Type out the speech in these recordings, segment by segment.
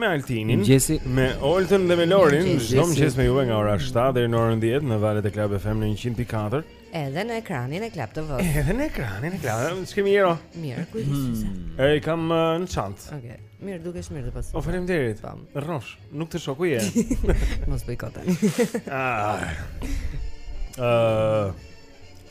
me Altinin, Mëngjesi. me Oltën dhe me Lorin, Mëngjesi. çdo mëngjes me juve nga ora 7 deri në orën 10 në valët e Club FM në 100.4. Edhe në ekranin e Club TV. Edhe në ekranin e Club, ç'kemi jero? Mirë, kufjet s'i ke. E i kam uh, në çantë. Okej. Mirë, dukesh mirë dhe pas. O faleminderit. Tam. Rrosh, nuk të shoku je. Mos bëj kot tani. Ah. Ë,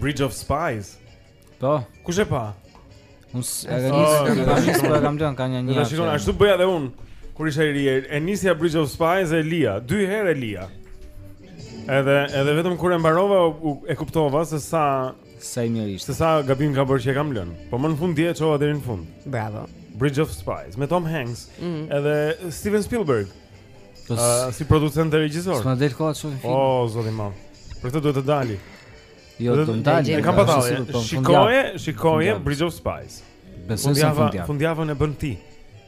Bridge of Spies. Po. Kush e pa? Unë e kam nisë, po e kam lënë ka nja një. Ta shikon, ashtu bëja edhe unë kur isha i ri. E nisja Bridge of Spies e lija, dy herë e lija. Edhe edhe vetëm kur e mbarova e kuptova se sa sa i mirë ishte. Se sa gabim kam bërë që e kam lënë. Po më në fund dje e çova deri në fund. Bravo. Bridge of Spies me Tom Hanks, mm -hmm. edhe Steven Spielberg. Uh, si producent dhe regjisor. S'ma del koha të shoh film. Oh, zoti madh. Për këtë duhet të dali. Jo, do të dali. E kam patur. Po, shikoje, shikoje Bridge of Spies. Besoj se fundjava. Fundjavën e bën ti.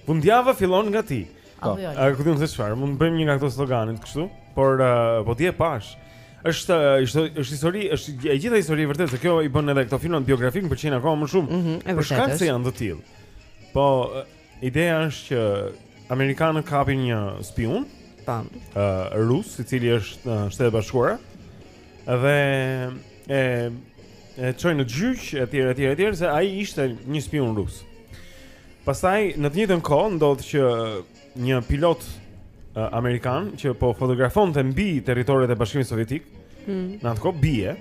Fundjava fillon nga ti. Po. Jo, jo. A ku do të çfarë? Mund të bëjmë një nga këto sloganet kështu, por uh, po dje e pashë. Është është është histori, është e gjitha histori e vërtetë, se kjo i bën edhe këto filma biografikë më pëlqejnë akoma më shumë. Mm -hmm, për shkak se janë të tillë. Po Ideja është që amerikanët kapin një spiun, tan, ë uh, rus, i cili është në uh, Shtetet e Bashkuara dhe e e çojnë në gjyq etj etj etj se ai ishte një spiun rus. Pastaj në të njëjtën kohë ndodh që një pilot uh, amerikan që po fotografonte mbi territoret e Bashkimit Sovjetik, mm. në atë kohë bie,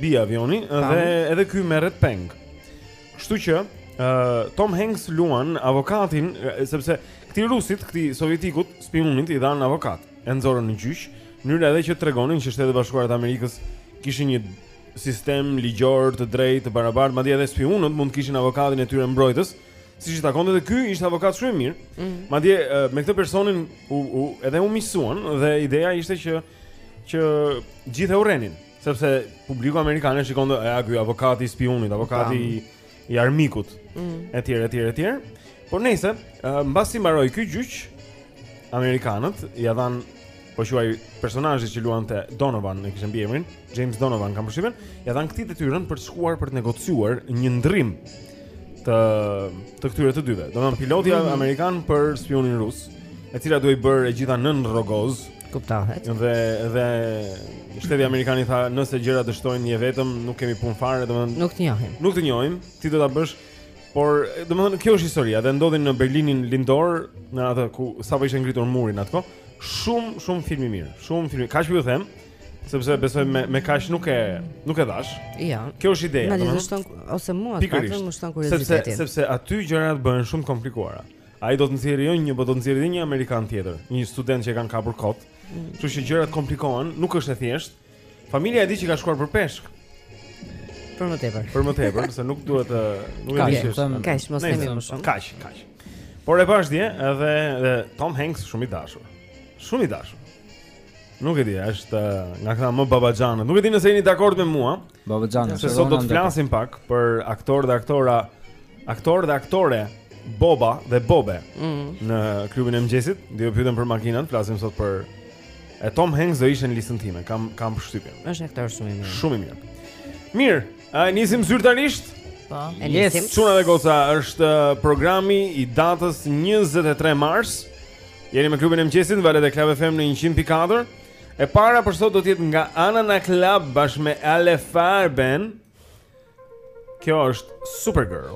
bie avioni dhe edhe ky merret peng. Kështu që uh, Tom Hanks luan avokatin sepse këtij rusit, këtij sovjetikut, spiunit i dhanë avokat. E nxorën në gjyq, mënyra edhe që të tregonin që Shtetet e Bashkuara të Amerikës kishin një sistem ligjor të drejtë, të barabartë, madje edhe spiunët mund të kishin avokatin e tyre mbrojtës. Siç i takonte dhe ky ishte avokat shumë i mirë. Mm -hmm. Madje me këtë personin u, u edhe u miqësuan dhe ideja ishte që që të gjithë e urrenin. Sepse publiku amerikan e shikonte ja ky avokati i spiunit, avokati i, i armikut. Mm. Etj, etj, etj. Por nejse mbasi mbaroi ky gjyq, amerikanët ia dhanë po thuaj personazhit që luante Donovan e kishte mbiemrin, James Donovan kam përshtypjen, ia dhanë këtij detyrën për të shkuar për të negociuar një ndërrim të të këtyre të dyve. Domethënë piloti mm -hmm. amerikan për spiunin rus, e cila duhej bërë e gjitha nën rrogoz. Kuptohet. Dhe dhe shteti amerikan i tha, nëse gjërat dështojnë je vetëm, nuk kemi punë fare, domethënë nuk të njohim. Nuk të njohim, ti do ta bësh. Por, domethënë kjo është historia dhe ndodhin në Berlinin Lindor, në atë ku sapo ishte ngritur muri në atë kohë. Shumë, shumë film i mirë. Shumë film. Kaq ju them. Sepse besoj me me kaq nuk e nuk e dhashë. Jo. Kjo është ideja, domethënë. Ta shton ose mua të paktën më shton kuriozitetin. Sepse sepse aty gjërat bëhen shumë të komplikuara. Ai do të nxjerrë jo një, por do të nxjerrë një amerikan tjetër, një student që e kanë kapur kot. Mm. Kështu që gjërat komplikohen, nuk është e thjeshtë. Familja e di që ka shkuar për peshk. Për më tepër. Për më tepër, se nuk duhet të nuk e di se kaq, mos themi më shumë. Kaq, kaq. Por e pashë dje edhe Tom Hanks shumë i dashur. Shumë i dashur. Nuk e di, është nga këta më babaxhanët. Nuk e di nëse jeni dakord me mua. Babaxhanët. Se sot do të flasim pak për aktor dhe aktora, aktor dhe aktore, boba dhe bobe. Mm. Në klubin e mëngjesit, dje u pyetëm për makinat, flasim sot për e Tom Hanks do ishte në listën time. Kam kam përshtypjen. Është aktor shumë i mirë. Shumë i mirë. Mirë, A nisim zyrtarisht? Po, e nisim. Yes. Çuna dhe goca është uh, programi i datës 23 mars. Jeni me klubin e mëngjesit, valët e Club FM në 100.4. E para për sot do të jetë nga Anna Naklab bashkë me Alle Farben. Kjo është Supergirl.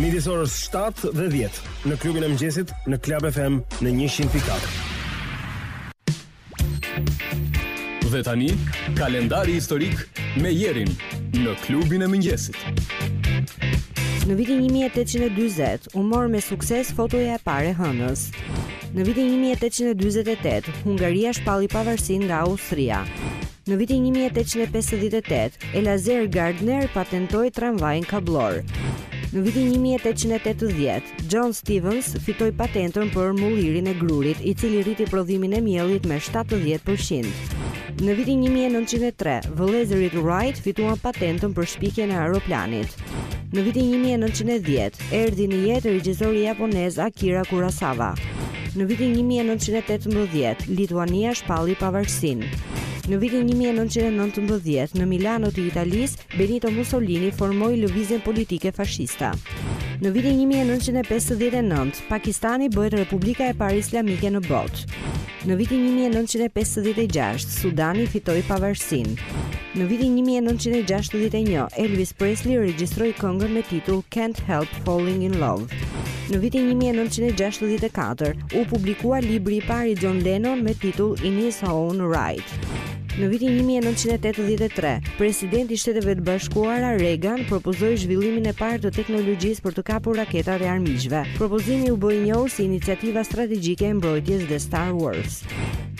Midis orës 7 dhe 10 në klubin e mëngjesit në Club FM në 100.4. Dhe tani, kalendari historik me Jerin në klubin e mëngjesit. Në vitin 1840 u mor me sukses fotoja e parë e hënës. Në vitin 1848 Hungaria shpalli pavarësinë nga Austria. Në vitin një mijë e tetëqind e pesëdhjetë e tetë, Eleazer Gardner patentoi tramvajin kabllor. Në vitin një mijë e tetëqind e tetëdhjetë, John Stevens fitoi patentën për mullirin e grurit, i cili rriti prodhimin e miellit me shtatëdhjetë për qind. Në vitin 1903, vëllezërit Wright fituan patentën për shpikjen e aeroplanit. Në vitin 1910, Erdhi në jetë regjizori japonez Akira Kurosawa. Në vitin 1918, Lituania shpalli pavarësinë. Në vitin 1919, në Milano të Italisë, Benito Mussolini formoi lëvizjen politike fashiste. Në vitin 1959, Pakistani bëhet republika e parë islamike në botë. Në vitin 1956, Sudani fitoi pavarësinë. Në vitin 1961, Elvis Presley regjistroi këngën me titull Can't Help Falling in Love. Në vitin 1964, u publikua libri i parë i John Lennon me titull In His Own Write. Në vitin një mijë e nëntëqind e tetëdhjetë e tre, presidenti i Shteteve të Bashkuara, Reagan, propozoi zhvillimin e parë të teknologjisë për të kapur raketat e armiqve. Propozimi u bë i njohur si Iniciativa Strategjike e Mbrojtjes dhe Star Wars.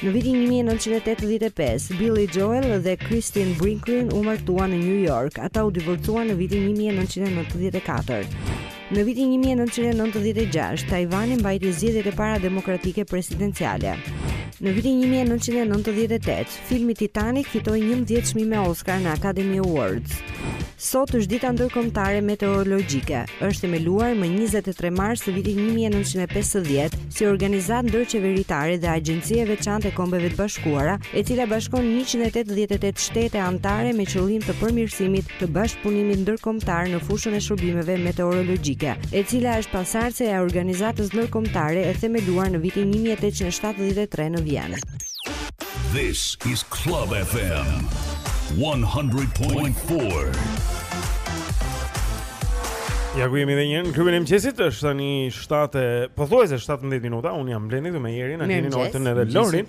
Në vitin 1985, Billy Joel dhe Christine Brinkley u martuan në New York. Ata u divorcuan në vitin 1994. Në vitin një mijë e nëntëqind e nëntëdhjetë e gjashtë, Tajvani mbajti zgjedhjet e para demokratike presidenciale. Në vitin një mijë e nëntëqind e nëntëdhjetë e tetë, filmi Titanic fitoi njëmbëdhjetë çmime Oscar në Academy Awards. Sot është Dita Ndërkombëtare Meteorologjike. Është themeluar më 23 mars të vitit 1950 si organizatë ndërqeveritare dhe agjenci e veçantë e Kombeve të Bashkuara, e cila bashkon 188 shtete anëtare me qëllim të përmirësimit të bashkëpunimit ndërkombëtar në fushën e shërbimeve meteorologjike, e cila është pasardhëse e organizatës ndërkombëtare e themeluar në vitin 1873 në Vjenë. This is Club FM 100.4. Ja ku jemi edhe një herë, në Klubin e Mëngjesit është tani shtatë, pothuajse 17 minuta, unë jam Blendi këtu me jeri, në keni në orëtën edhe Lorin,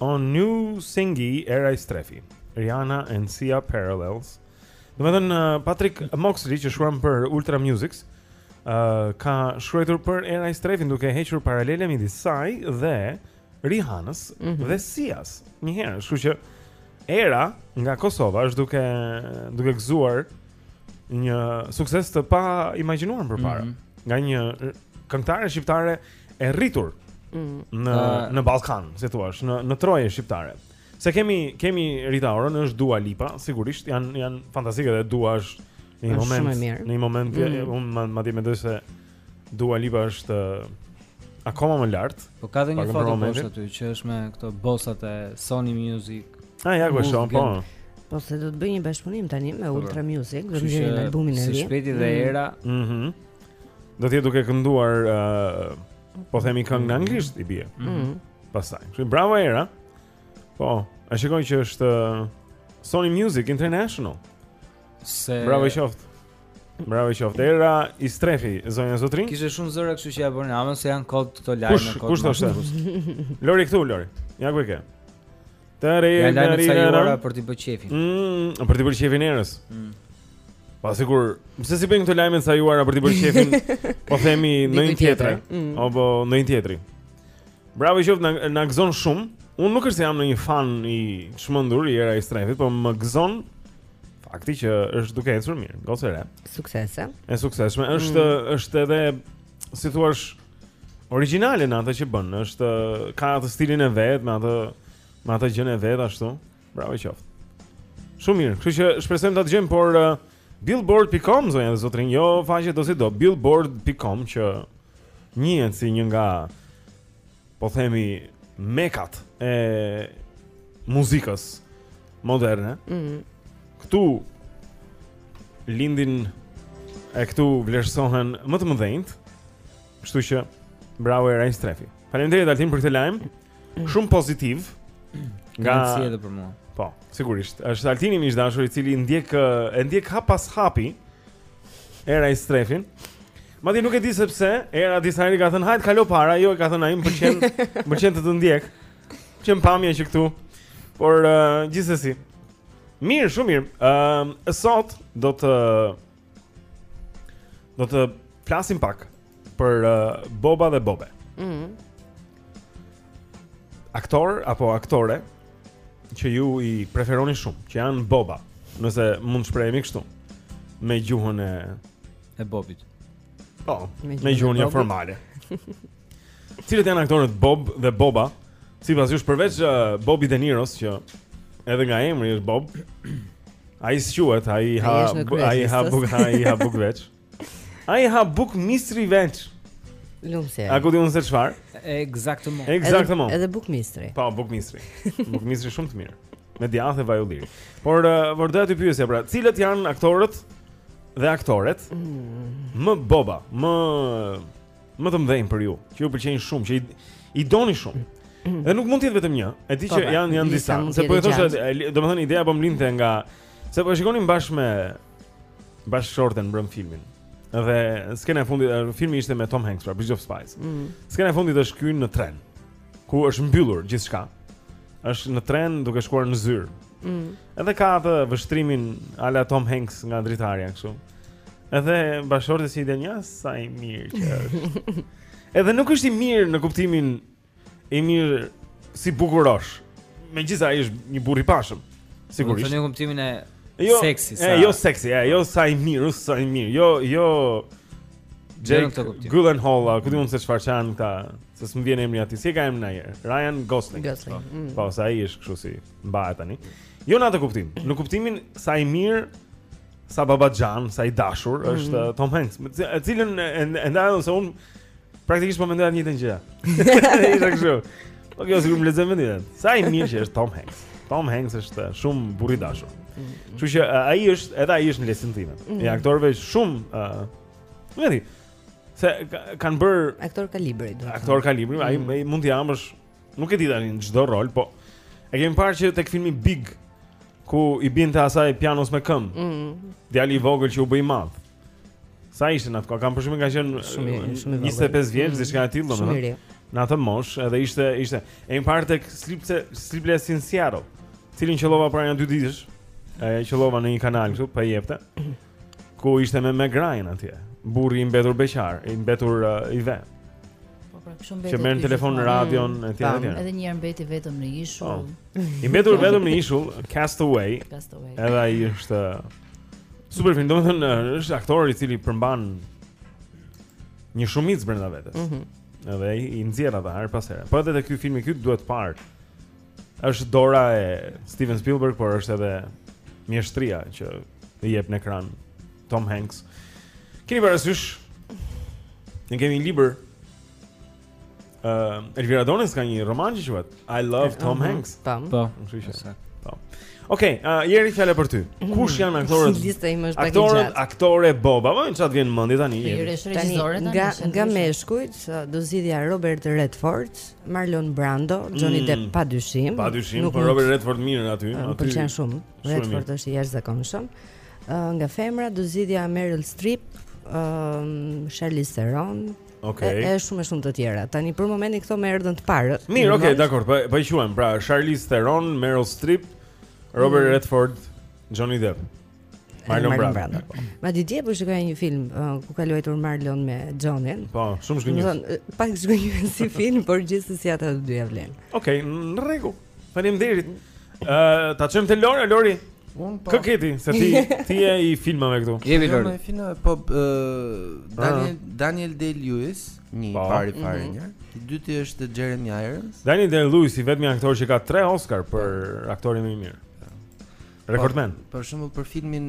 On New Single Era Istrefi Rihanna and Sia Parallels Domethënë uh, Patrick Moxley që shkruan për Ultra Music uh, ka shkruajtur për Era Istrefin duke hequr paralele midis saj dhe Rihannës mm -hmm. dhe Sias Njëherë, kështu që Era nga Kosova është duke, duke gëzuar një sukses të paimagjinuar më parë. Mm -hmm. Nga një këngëtare shqiptare e rritur mm. në uh, në Ballkan, si t'thuash, në në troje shqiptare. Se kemi kemi Rita Orën, është Dua Lipa, sigurisht janë janë fantastike dhe Dua është në një moment në një moment mm. unë madje mendoj se Dua Lipa është akoma më lart. Po ka dhe një foto poshtë aty që është me këto bosat e Sony Music. Ah, ja ku është, po. Po se do të bëjë një bashkëpunim tani me Ultra Music, do të bëjë albumin e ri. Së shpejti dhe mm. Era. Mhm. Mm do të jetë duke kënduar uh, po themi këngë në anglisht i bie. Mhm. Mm Pastaj. Kështu bravo Era. Po, e shikoj që është uh, Sony Music International. Se Bravo i qoftë. Bravo i qoftë. Era Istrefi, zonja e zotërinj. Kishte shumë zëra, kështu që ia bënë namin se janë kot këto lajme kush, kot. Kush thoshte? Lori këtu, Lori. Ja ku e ke. Tare, janë lajme të sajuara për të bërë qejfin. Mm, për të bërë qejfin Erës. Mm. Po sigurt, pse s'i bëjnë këto lajme të sajuara për të bërë qejfin? Po themi ndonjë tjetër, mm. apo ndonjë tjetër. Bravo i qoftë na na gëzon shumë. Unë nuk është se jam ndonjë fan i çmendur i Era Istrefit, por më gëzon fakti që është duke ecur mirë, gocë e re. Suksese. E suksesshme. Mm. Është mm. është edhe si t'thuash origjinale në atë që bën. Është ka atë stilin e vet, me atë me atë gjënë e vet ashtu. Bravo i qoftë. Shumë mirë. Kështu që shpresojmë ta dëgjojmë, por Billboard.com zonja dhe zotërinj, jo faqe dosido, billboard.com që njihet si një nga po themi mekat e muzikës moderne. Ëh. Mm -hmm. Ktu lindin e këtu vlerësohen më të mëdhenjtë. Kështu që bravo Era Istrefi. Faleminderit Altin për këtë lajm. shumë pozitiv nga si edhe për mua. Po, sigurisht. Është Altini miq të dashur i cili ndjek e ndjek hap pas hapi Era Istrefin. Madje nuk e di sepse Era disa herë ka thënë hajt kalo para, jo i ka thënë ai më pëlqen, më pëlqen të të ndjek. Pëlqen pamja që këtu. Por uh, gjithsesi. Mirë, shumë mirë. Ëm uh, sot do të Do të flasim pak për uh, Boba dhe Bobe. Mhm. Mm aktor apo aktore që ju i preferoni shumë, që janë Boba, nëse mund të shprehemi kështu me gjuhën e e Bobit. Po, me gjuhën jo formale. Cilët janë aktorët Bob dhe Boba? Sipas jush përveç uh, Bobi De Niros që edhe nga emri është Bob. Ai s'quhet, ai ha, ai ha bukë, ai ha bukë veç. Ai ha bukë misri veç. Lumse. A ku di unë se çfarë? Eksaktësisht. Eksaktësisht. Edhe bukë misri. Po, bukë misri. Bukë misri shumë të mirë. Me djathë vaj ulliri. Por uh, por doja të pyesja pra, cilët janë aktorët dhe aktoret? Mm. Më boba, më më të mëdhenj për ju, që ju pëlqejnë shumë, që i, i doni shumë. Dhe nuk mund të jetë vetëm një. E di po, që pra, janë janë disa, se po e thosha, domethënë ideja po më lindte ngase po e shikonim bashkë me bashkëshorten mbrëm filmin. Dhe skena e fundit, filmi ishte me Tom Hanks, pra Bridge of Spies. Mm. Skena e fundit është ky në tren. ku është mbyllur gjithçka. Është në tren duke shkuar në zyrë. Mm. Edhe ka atë vështrimin ala Tom Hanks nga dritarja kështu. Edhe bashkëshortes i del një sa i mirë që është. Edhe nuk është i mirë në kuptimin i mirë si bukurosh. Megjithëse ai është një burrë i pashëm. Sigurisht. Në kuptimin e jo, seksi, sa. Jo seksi, e, jo sa i mirë, sa i mirë. Jo, jo. Jake Gyllenhaal, ku di unë se çfarë kanë këta. Se s'më vjen emri atij, si e ka emrin ai? Ryan Gosling. Gosling. Po, mm. po sa ai është kështu si mbahet tani. Jo në atë kuptim, në kuptimin sa i mirë sa babaxhan, sa i dashur mm -hmm. është uh, Tom Hanks, me të cilën e ndaj se unë praktikisht po mendoja të njëjtën gjë. Isha kështu. Po kjo sigurisht më lexoi mendjen. Sa i mirë që është Tom Hanks. Tom Hanks është uh, shumë burrë i dashur. Mhm. Kështu që uh, ai është, edhe ai është në listën time. Mm -hmm. I aktorëve shumë, uh, me thënë, Se kanë bër aktor kalibri, do. Aktor kalibri, ai mm. mund t'i japësh, nuk e di tani, çdo rol, po e kemi parë që tek filmi Big ku i binte asaj pianos me këmbë. Ëh. Mm. Djali i vogël që u bë i madh. Sa ishte në atë kohë? Kam përshtypjen ka qenë shumë i shumë i vogël. 25 vjeç, mm. diçka e tillë, domethënë. Shumë i ri. Në atë moshë, edhe ishte ishte e keni parë tek Sleeple Sleepless in Seattle, cilin qellova para një dy ditësh. E qellova në një kanal këtu, po e jepte. ku ishte me Meg Ryan atje, burri i mbetur beqar, i mbetur uh, i ve. Po pra, kush mbetet? Që merr në telefon në radion mm. etj etj. Edhe një herë mbeti vetëm në ishull. Po. I mbetur vetëm në ishull, Cast Away. Cast Away. Edhe ai është uh, super film, domethënë uh, është aktor i cili përmban një shumicë brenda vetes. Mhm. Mm edhe ai i nxjerr ata her pas here. Po edhe te ky filmi që duhet parë. Është dora e Steven Spielberg, por është edhe mjeshtria që e jep në ekran Tom Hanks. Keni parasysh? Ne kemi një libër. Ëm, uh, Elvira Dones ka një roman që quhet I Love Tom uh -huh. Hanks. Po. Po, kështu Po. Okej, okay, uh, Jeri, fjala për ty. Mhm. Kush janë aktorët? Lista ime është pak e gjatë. Aktorët, aktore. Bobo, po ça të vjen në mendje tani. Tani nga nga meshkujt do zgjidhja Robert Redford, Marlon Brando, Johnny mm. Depp pa dyshim. Pa dyshim, po Robert Redford mirë aty, aty. Pëlqen shumë. Shumë mirë. Redford është i jashtëzakonshëm. Ë uh, nga femrat do zgjidhja Meryl Streep, ë uh, Charlize Theron. Okej. Okay. Edhe shumë e shumë të tjera. Tani për momentin këto më erdhën të parat. Mirë, okay, dakor. Po po i quajmë pra Charlize Theron, Meryl Streep, Robert mm. Redford, Johnny Depp. Marlon Brando. Po. Madje dje po shikoja një film uh, ku ka luajtur Marlon me Johnin. Po, shumë zhgënjyes. Domethënë, pak zhgënjyes si film, por gjithsesi ata të dy ia vlen. Okej, okay, në rregull. Faleminderit. Ë, ta çojmë te Lori, Lori. Un po. Kë ke ti, se ti ti je i filmave këtu. Je i Lori. Po Daniel Daniel Day Lewis, një po. pari pari mhm. një. I dyti është Jeremy Irons. Daniel Day Lewis i vetmi aktor që ka 3 Oscar për po. aktori më i mirë. Rekordmen. Po, për shembull për filmin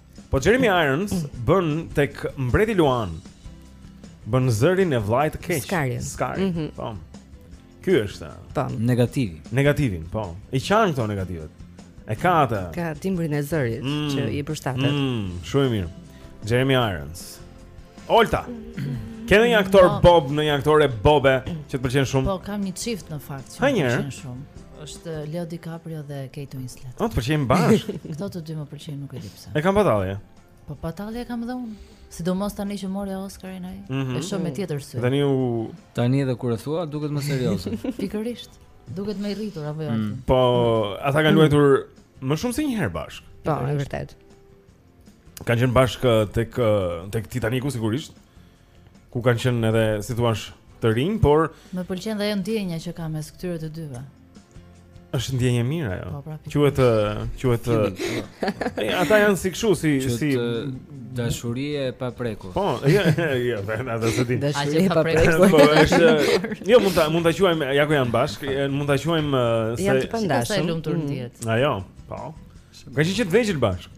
Po Jeremy Irons bën tek mbreti Luan. Bën zërin e vllait të keq. Skari. Skari. Mm -hmm. Po. Ky është. Po. Negativi. Negativin, po. I qan këto negativet. E ka atë. Ka timbrin e zërit mm. që i përshtatet. Mm, shumë mirë. Jeremy Irons. Olta. Ke nonjë aktor no. Bob, ndonjë aktore Bobe që të pëlqen shumë? Po, kam një çift në fakt që më pëlqen shumë. Është Leo DiCaprio dhe Kate Winslet. Po, të pëlqejnë bashkë. Këto të dy më pëlqejnë nuk e di pse. E kam batalje. Po batalje kam dhe unë. Sidomos tani që mori Oscarin ai. Mm -hmm. E shoh me tjetër sy. Tani u tani edhe kur e thua duket më serioze. Pikërisht. Duket më i rritur apo jo? Mm. Po ata kanë luajtur më shumë se një herë bashkë. Po, e vërtet. Kanë qenë bashkë tek tek Titaniku sigurisht. ku kanë qenë edhe si të thuash të rinj, por më pëlqen dhe ajo ndjenja që ka mes këtyre të dyve. Është ndjenjë e mirë ajo. Po, pra, quhet quhet ata janë si kshu si si dashuri e paprekur. Po, jo, jo, vetëm ata se di. Dashuri e paprekur. Po, është jo mund ta mund ta quajmë ja ku janë bashk, mund ta quajmë se janë të pandashëm. Sa i lumtur mm. ndjet. Ajo, po. Kanë qenë të vegjël bashk.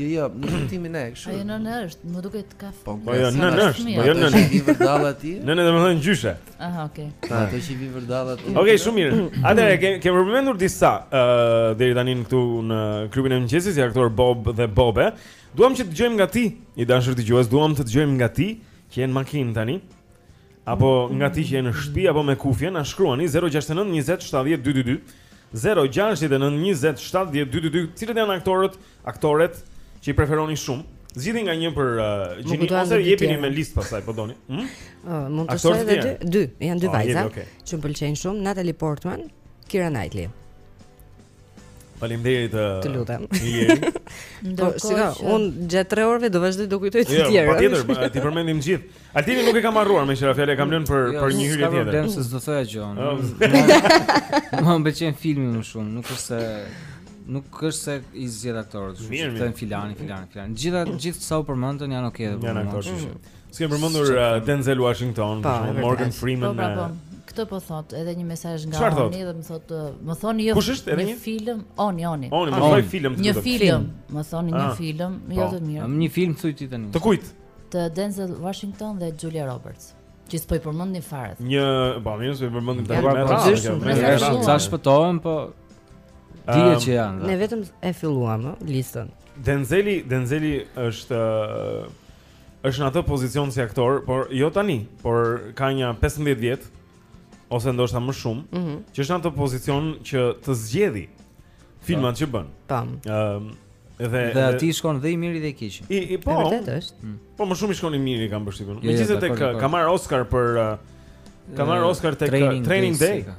Jo, jo, në kuptimin e kështu. Ajo nënë është, më duket ka fëmijë. Po, po jo, nënë është, po jo nënë. Është vijnë vërdallë aty? Nënë domethënë gjyshe. Aha, okay. Ah. Ato që vijnë vërdallë aty. Okay, shumë mirë. Atëherë kemi kemi përmendur disa ë uh, deri tani këtu në klubin e mëngjesit, si aktor Bob dhe Bobe. Duam që të dëgjojmë nga ti, i dashur dëgjues, duam të dëgjojmë nga ti që je në makinë tani. apo nga ti që je në shtëpi apo me kufje na shkruani 069 20 70 222 069 20 70 222 cilët janë aktorët aktoret që i preferoni shumë Zgjidhni nga një për uh, gjini ose jepini me listë pastaj po doni. Ëh? Hm? Uh, mund të shtoj dy, dy, janë dy oh, vajza okay. që më pëlqejnë shumë, Natalie Portman, Keira Knightley. Faleminderit. Eh, të lutem. Po, shiko, un gjatë 3 orëve do vazhdoj të kujtoj të jo, tjerë. Jo, patjetër, t'i përmendim gjithë. Altinin nuk e kam harruar meqë ra fjala, e kam lënë për jo, për një hyrje tjetër. Jo, problem se s'do thoja gjë. Oh. Më pëlqen filmi më shumë, nuk është se nuk është se i zgjedh aktorët, të them filani, filani, filani. Gjithë gjithë sa u përmendën janë okay. Janë aktorë. S'kemi përmendur uh, Denzel Washington, pa, shumë, Morgan Freeman. Po, pra, po. Uh, Këtë po thot, edhe një mesazh nga Qarë Oni dhe më thot, uh, më thoni jo një, një film, Oni, Oni. Oni, më thoni film. Një film, më thoni një ah. film, jo po. të mirë. Një film thuj ti tani. Të kujt? Të Denzel Washington dhe Julia Roberts. Që s'po i përmendni fare. Një, po mirë, s'po i përmendni tani. Po, po, po, po, shpëtohem, po Dije që janë. Ne vetëm e filluam, ëh, listën. Denzeli, Denzeli është është në atë pozicion si aktor, por jo tani, por ka nja 15 vjet ose ndoshta më shumë, mm -hmm. që është në atë pozicion që të zgjedhi filmat që bën. Tam. Ëm ehm, um, dhe dhe aty shkon dhe i miri dhe i keq. I, i po. Vërtet është. Mm. Po më shumë i shkon i miri kam përshtypjen. Jo, jo, Megjithëse tek ka marr Oscar për uh, ka marr Oscar tek Training, training Day. day.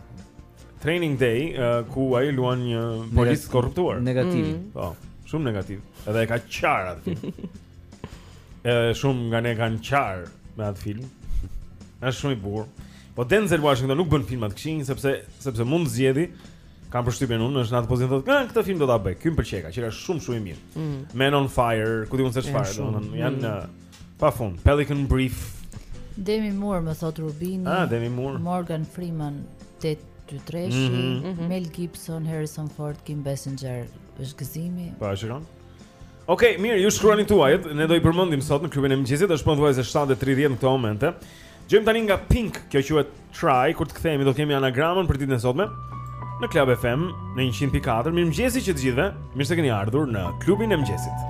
Training Day uh, ku ai luan një polic të korruptuar. Negativ. Mm. Po, shumë negativ. Edhe e ka qarë atë. Edhe shumë nga ne kanë qarë me atë film është shumë i bukur Po Denzel Washington nuk bën filma të këqij Sepse, sepse mund të zgjedhi Kam përshtypjen unë është në atë pozitë Thotë, këtë film do ta bëj, ky më pëlqeka Që është shumë shumë i mirë mm. Men on Fire, ku di unë se çfarë Janë, janë mm. Uh, pa fund Pelican Brief Demi Moore më thotë Rubini ah, Demi Moore Morgan Freeman Të të treshi mm -hmm. Mhm. Mel Gibson, Harrison Ford, Kim Basinger është gëzimi Pa, po, që Ok, mirë, ju shkruani tuajët, ne do i përmendim sot në klubin e mëngjesit, është pothuajse 7:30 në këtë moment. Dëgjojmë tani nga Pink, kjo quhet Try, kur të kthehemi do të kemi anagramën për ditën e sotme në Club FM në 104. Mirëmëngjesi që të gjithëve. Mirë se keni ardhur në klubin e mëngjesit.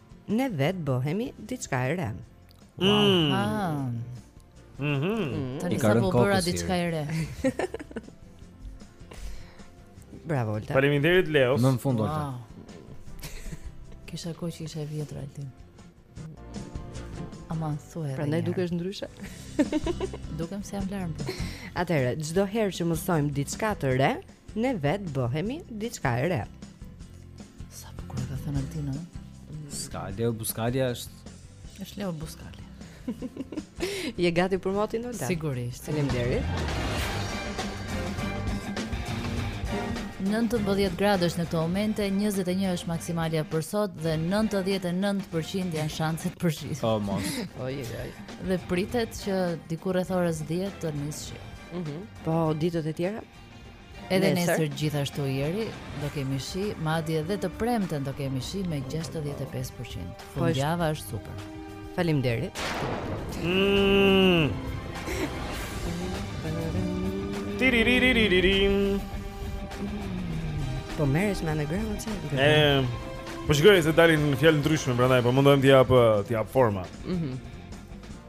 ne vet bëhemi diçka e re. Mm. Wow. Ah. Mhm. Mm Tani sa po bëra diçka e re. Bravo Olta. Faleminderit Leo. Në fund Olta. Wow. Kisha kohë që isha e vjetër Altin. Aman thuaj. Prandaj dukesh ndryshe. Dukem se jam larë. Atëherë, çdo herë që mësojmë diçka të re, Ne vetë bëhemi diçka e re. Sa po kur e ka thënë Altin? Ska Leo Buskalja është. Është Leo Buskalja. Je gati për motin Olta? Sigurisht. Faleminderit. 19 gradë është në këto momente, 21 është maksimalja për sot dhe 99% janë shanset për shi. O, oh, mos. O, je, je. Dhe pritet që diku rreth orës 10 të nisë shi. Mm -hmm. Po, ditët e tjera? Edhe nesër gjithashtu Jeri do kemi shi, madje edhe të premten do kemi shi me 65%. Fundjava është super. Faleminderit. Mm. Tiriririririm. Po merresh me anagramën se nuk e. Ëm. Po shikoj se dalin fjalë të ndryshme prandaj po mundohem të jap të jap forma. Mhm. Mm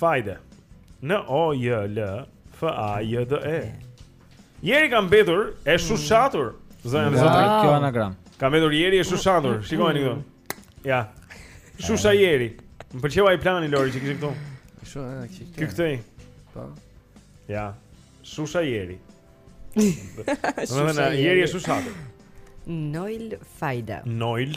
Fajde. N O J L F A J D E. Jeri ka mbetur e shushatur. Zonja e zotri, kjo anagram. Ka mbetur Jeri e shushatur. Shikojeni këtu. Ja. Shusha Jeri. Më pëlqeu ai plani Lori që kishte këtu. Kishte këtu. Ky këtu. Po. Ja. Shusha Jeri. Shusha Jeri e shushatur. Noil Fajda. Noil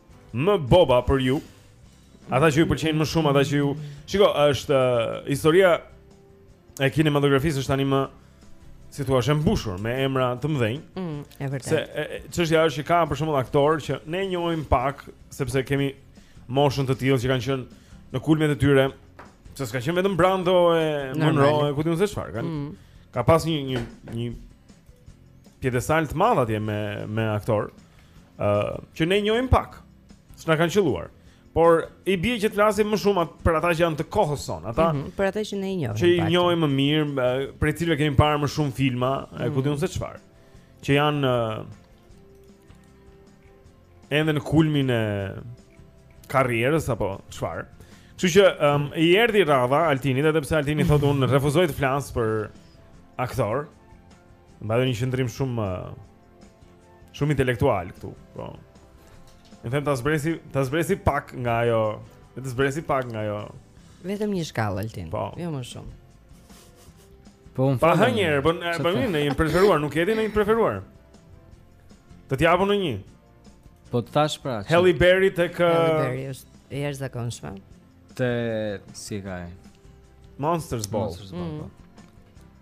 më boba për ju. Ata që ju pëlqejnë më shumë, ata që ju Shiko, është uh, historia e kinematografisë është tani më si thua, është mbushur me emra të mëdhenj. Mm, e vërtetë. Se çështja është që ka për shembull aktorë që ne njohim pak sepse kemi moshën të tillë që kanë qenë në kulmet e tyre, se s'ka qenë vetëm Brando e Monroe, ku di unë se çfarë kanë. Mm. Ka pas një një një piedestal të madh atje me me aktor. ë uh, që ne njohim pak. S'na kanë qelluar. Por i bie që të flasim më shumë për ata që janë të kohës sonë, ata. Mm -hmm, për ata që ne i njohim. Që i njohim më mirë, për të cilët kemi parë më shumë filma, mm -hmm. e ku mhm. di unë se çfarë. Që janë uh, ende në kulmin e karrierës apo çfarë. Kështu që um, i erdhi radha Altinit, edhe pse Altini thotë unë refuzoj të flas për aktorë. Mban një qendrim shumë uh, Shumë intelektual këtu, po. Ne themi ta zbresë, ta zbresë pak nga ajo, të zbresë pak nga ajo. Vetëm një shkallë Altin, po. jo më shumë. Po un pa hë njëherë, po po mirë, ndonjë të preferuar, nuk keni ndonjë të preferuar. Të të jap unë një. Po të thashë pra. Halle Berry tek Halle Berry është e jashtëzakonshme. Te si ka? Monsters Ball. Monsters Ball. Mm. Po.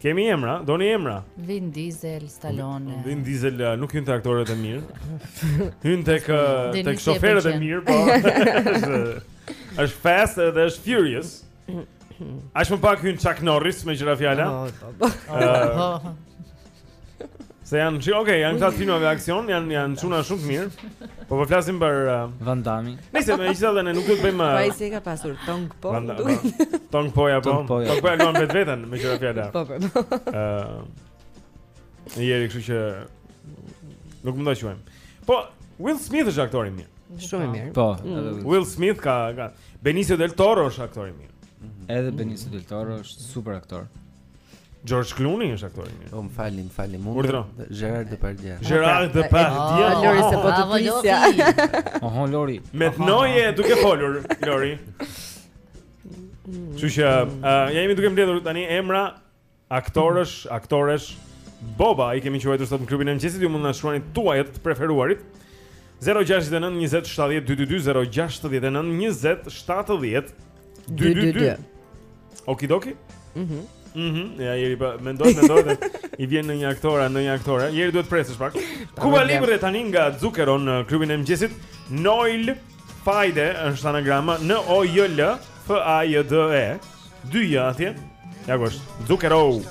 Kemi emra, doni emra? Vin Diesel, Stallone. Vin Diesel uh, nuk hyn te aktorët e mirë. Hyn tek uh, tek shoferët e mirë, po. Është fast edhe është furious. Ashtu më pak hyn Chuck Norris me që ra fjala. Po, po, po. Uh, Se janë, që, okay, janë këta filma me aksion, janë janë çuna shumë të mirë. Po po flasim për uh, Van Damme. Nëse më ishte edhe ne nuk do të bëjmë. Po ai s'e ka pasur Tong Po. Tong Po ja po. Po po e luan vetveten me që ra fjala. Po po. Ëh. Uh, Jeri, kështu që nuk mund ta quajmë. Po Will Smith është aktor i mirë. Shumë i mirë. Po. Mm. Will Smith ka, ka Benicio del Toro është aktor i mirë. Edhe Benicio del Toro është super aktor. George Clooney është aktor i mirë. Po, më falni, më falni. Urdhro. Gerard Depardieu. Gerard Depardieu. Ah, Lori se po të prisja. Oho, Lori. Mendoje duke folur, Lori. Kështu që, uh, ja jemi duke mbledhur tani emra aktorësh, aktoresh Boba i kemi quajtur sot në klubin e mëngjesit, ju mund të na shkruani tuajat të preferuarit. 069 20 70 222 069 20 70 222. Okidoki? Mhm. Mm Mhm. Mm ja jeri po mendon mendon dhe i vjen ndonjë aktor a, ndonjë aktore. Jeri duhet të presësh pak. Cuba Libre tani nga Zucchero në klubin e mëngjesit. Noil Fajde është anagrama N O J L F A J D E. Dy ja atje. Ja kush. Zucchero.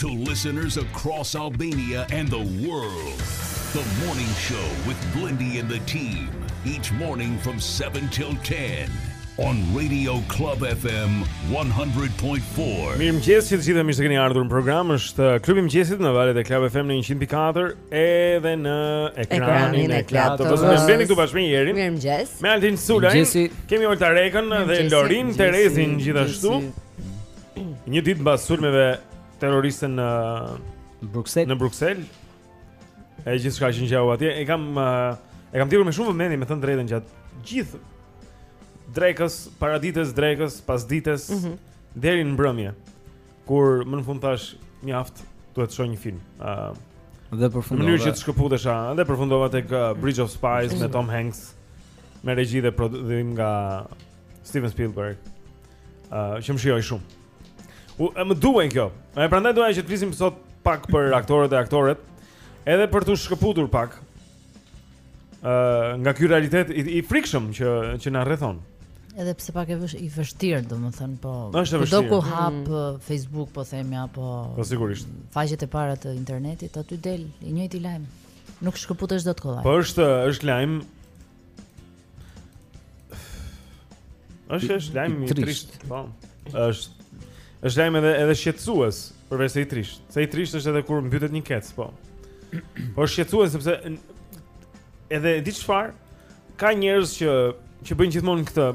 To listeners across Albania and the world, the morning show with Blendi and the team, each morning from 7 till 10 on Radio Club FM 100.4. Mirëmëngjes që të gjithë e mirë se keni ardhur në program, është uh, klubi i mëngjesit në valët e Club FM në 100.4 edhe në ekranin e Club TV. Ne jemi këtu bashkë me Jerin, Mirëmëngjes. me Altin Sulajn, kemi Olta Rekën dhe Lorin Terezin gjithashtu. Një ditë mbas sulmeve terroriste në Bruksel. Në Bruksel. E gjithçka që ngjau atje, e kam e kam ndjekur me shumë vëmendje, me thënë drejtën gjatë gjithë drekës, paradites drekës, pasdites mm -hmm. deri në mbrëmje. Kur më në fund thashë, mjaft, duhet të shoh një film. Ë uh, dhe përfundova. Në mënyrë që të shkëputesha, dhe përfundova tek uh, Bridge of Spies me Tom Hanks, me regji dhe prodhim nga Steven Spielberg. uh, që më shijoi shumë. U e më duhej kjo. E prandaj doja që të flisim sot pak për aktorët e aktoret, edhe për t'u shkëputur pak. ë uh, nga ky realitet i, i frikshëm që që na rrethon. Edhe pse pak e vësh i vështirë, domethënë, po. Është vështirë. Kudo ku hap mm. Facebook po themi apo Po sigurisht. Faqet e para të internetit aty del i njëjti lajm. Nuk shkëputesh dot kollaj. Po është është lajm Është është lajm i trisht. Po. Është është lajm edhe edhe shqetësues, përveç se i trisht. Se i trisht është edhe kur mbytet një kec, po. Po është shqetësues sepse edhe di çfarë ka njerëz që që bëjnë gjithmonë këtë.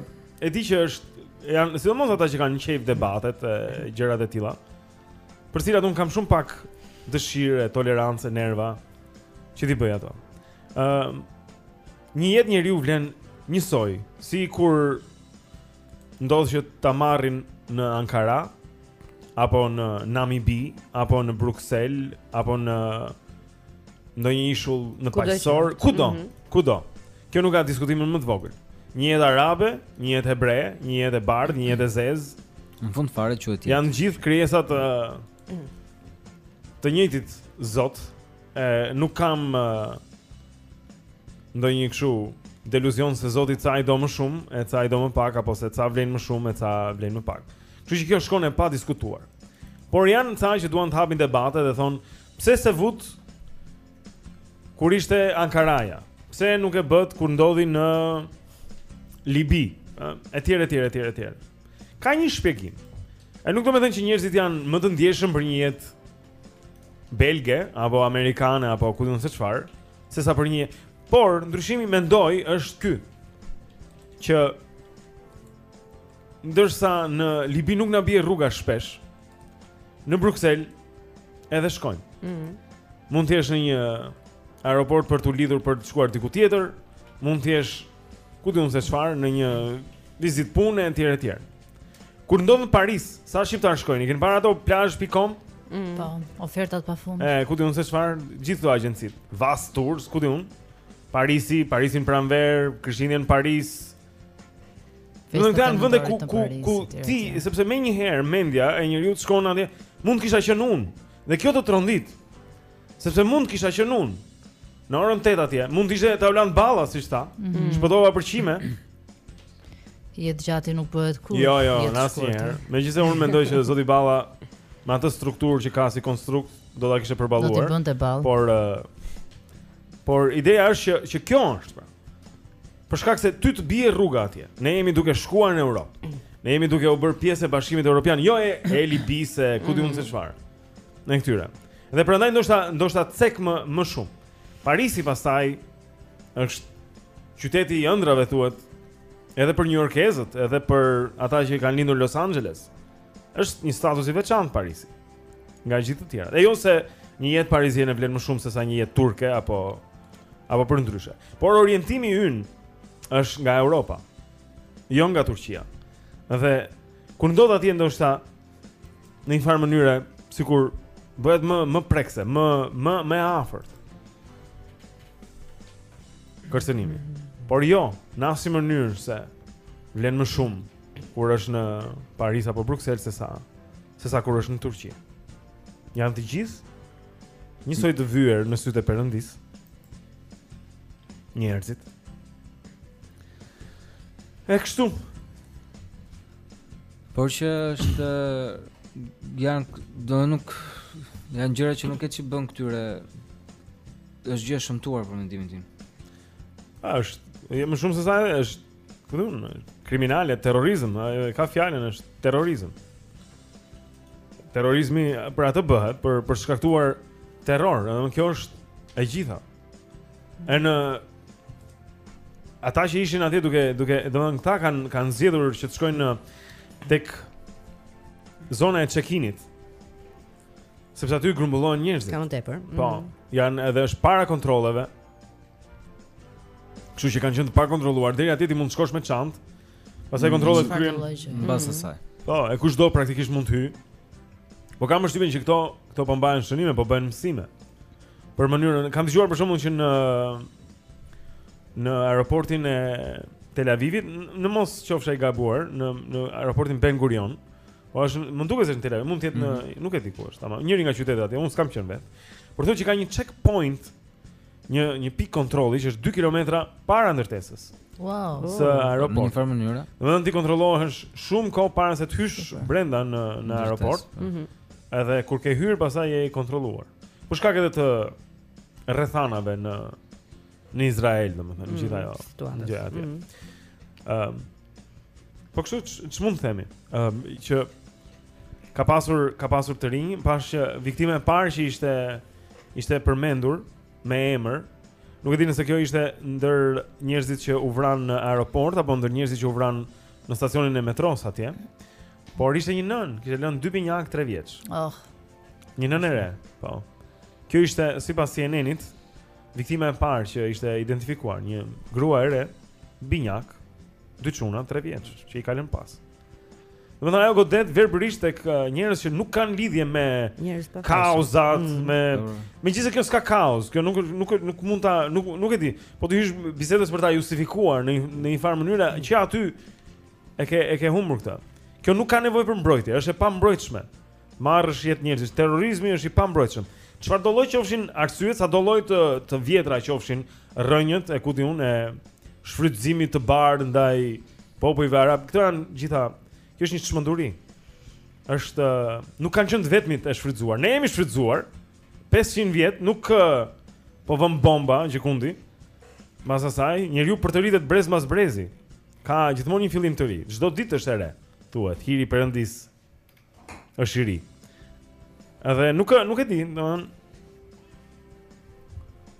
E di që është janë sidomos ata që kanë qejf debatet e gjërat e tilla. Për të cilat un kam shumë pak dëshirë, tolerancë, nerva që t'i bëj ato. Ëm uh, një jetë njeriu vlen njësoj, si kur ndodh që ta marrin në Ankara apo në Namibi apo në Bruksel apo në ndonjë ishull në Paqësor, kudo, mhm. kudo. Kjo nuk ka diskutimin më të vogël. Një jetë arabe, një jetë hebreje, një jetë e bardhë, një jetë e zezë. Në fund fare quhet jetë. Janë gjithë krijesa të të njëjtit Zot, e nuk kam ndonjë kështu deluzion se zoti ca i do më shumë, e ca i do më pak apo se ca vlejnë më shumë, e ca vlejnë më pak. Kështu që kjo shkon e padiskutuar. Por janë ca që duan të hapin debate dhe thonë, pse s'e vutë kur ishte Ankaraja? Pse nuk e bëtë kur ndodhi në Libi, etj etj etj etj. Ka një shpjegim. E nuk do me thënë që njerëzit janë më të ndjeshëm për një jetë belge apo amerikane apo ku di unë se çfarë, sesa për një Por ndryshimi mendoj është ky që ndërsa në Libi nuk na bie rruga shpesh, në Bruksel edhe shkojmë. Mhm. Mm mund të jesh në një aeroport për t'u lidhur për të shkuar diku tjetër, mund të jesh ku di unë se çfarë në një vizitë pune etj etj. Kur ndodh në Paris, sa shqiptarë shkojnë? I ke parë ato plazh.com? Mm. Po, ofertat pafund. E, ku di unë se çfarë? Gjithë këto agjencitë. Vas Tours, ku di unë? Parisi, Parisi në pranverë, Krishtlindje në Paris. Domethënë vende ku ku ku ti, sepse menjëherë mendja e njeriut shkon atje, mund të kisha qenë unë. Dhe kjo të trondit. Sepse mund të kisha qenë unë në orën 8 atje. Mund të ishte Taulant Balla, siç tha. Mm -hmm. Shpëtova për qime. Jetëgjati nuk bëhet kurrë. Jo, jo, në asnjë mënyrë. Megjithëse unë mendoj që zoti Balla me atë strukturë që ka si konstrukt, do ta kishte përballuar. Do t'i bënte ballë. Por, uh, por ideja është që, që kjo është. Pra. Për shkak se ty të bie rruga atje. Ne jemi duke shkuar në Europë. Ne jemi duke u bërë pjesë e Bashkimit Evropian, jo e, e Libisë, ku di unë se çfarë. e këtyre. Dhe prandaj ndoshta ndoshta të cek më më shumë. Parisi pastaj është qyteti i ëndrrave thuhet edhe për njujorkezët, edhe për ata që kanë lindur Los Angeles. Është një status i veçantë Parisi. Nga gjithë të tjerat. E jo se një jetë pariziene vlen më shumë se sa një jetë turke apo apo përndryshe. Por orientimi ynë është nga Europa. Jo nga Turqia. Dhe kur ndodh atje ndoshta në një farë mënyre sikur bëhet më më prekëse, më më më e afërt. Kërcënimi. Por jo, në asnjë mënyrë se vlen më shumë kur është në Paris apo Bruksel se sa se sa kur është në Turqi. Janë të gjithë njësoj të vyer në sytë e Perëndisë. Njerëzit. E kështu, Por që është janë do të nuk janë gjëra që nuk ke ç'i bën këtyre është gjë e shëmtuar për mendimin tim. Është jo më shumë se sa është këtu kriminale terrorizëm, e ka fjalën është terrorizëm. Terrorizmi për atë bëhet për për të shkaktuar terror, edhe kjo është e gjitha. Në ata që ishin atje duke duke domethënë këta kanë kanë zgjedhur që të shkojnë në tek zona e check-init. Sepse aty grumbullohen njerëzit. Ka më tepër. Mm. Po, mhm. janë edhe është para kontrolleve. Kështu që kanë qenë të pakontrolluar deri atje ti mund të shkosh me çantë. Pastaj mm. kontrollet kryhen mbas mhm. asaj. Po, e kushdo praktikisht mund të hyjë. Po kam përshtypjen që këto këto po mbajnë shënime, po bëhen mësime. Për mënyrën, kam dëgjuar për shembull që në në aeroportin e Tel Avivit, në mos qofsha i gabuar, në në aeroportin Ben Gurion. Po është, më duket se është në Tel Aviv, mund të jetë mm -hmm. në, mhm. nuk e di ku është, ama njëri nga qytetet atje, unë s'kam qenë vetë. Por thonë që ka një checkpoint, një një pikë kontrolli që është 2 kilometra para ndërtesës. Wow. Së oh. aeroport. Në një farë mënyre. Domethënë ti kontrollohesh shumë kohë para se të hysh brenda në në aeroport. Mhm. Mm Edhe kur ke hyrë pastaj je i kontrolluar. Për shkak edhe të rrethanave në në Izrael, domethënë, mm, gjithë ajo. Gjë atje. Ëm. Mm. Um, po kështu ç'mund të themi? Ëm um, që ka pasur ka pasur të rinj, pashë që viktima e parë që ishte ishte përmendur me emër. Nuk e di nëse kjo ishte ndër njerëzit që u vranë në aeroport apo ndër njerëzit që u vranë në stacionin e metros atje. Por ishte një nënë, kishte lënë dy binjakë 3 vjeç. Oh. Një nënë e re, po. Kjo ishte sipas CNN-it, viktima e parë që ishte identifikuar, një grua e re, binjakë, dy çuna 3 vjeç, që i ka lënë pas. Domethënë ajo godet verbërisht tek uh, njerëz që nuk kanë lidhje me kauzat, mm. me megjithëse kjo s'ka kauzë, kjo nuk nuk nuk mund ta nuk nuk e di. Po t'i hysh bisedës për ta justifikuar në në një farë mënyre që aty E ke e ke humbur këtë. Kjo nuk ka nevojë për mbrojtje, është e pambrojtshme. Marrësh jetë njerëzish, terrorizmi është i pambrojtshëm. Çfarëdo lloj qofshin arsyet, sado lloj të të vjetra qofshin rrënjët e ku di unë e shfrytëzimit të bardhë ndaj popujve arabë. Këto janë të gjitha kjo është një çmenduri. Është nuk kanë qenë të vetmit e shfrytëzuar. Ne jemi shfrytëzuar 500 vjet, nuk po vëmë bomba gjëkundi. Mas asaj, njeriu përtëritet brez mas brezi. Ka gjithmonë një fillim të ri. Çdo ditë është e re. Thuhet, hiri i Perëndisë është i ri. Edhe nuk nuk e di, domethënë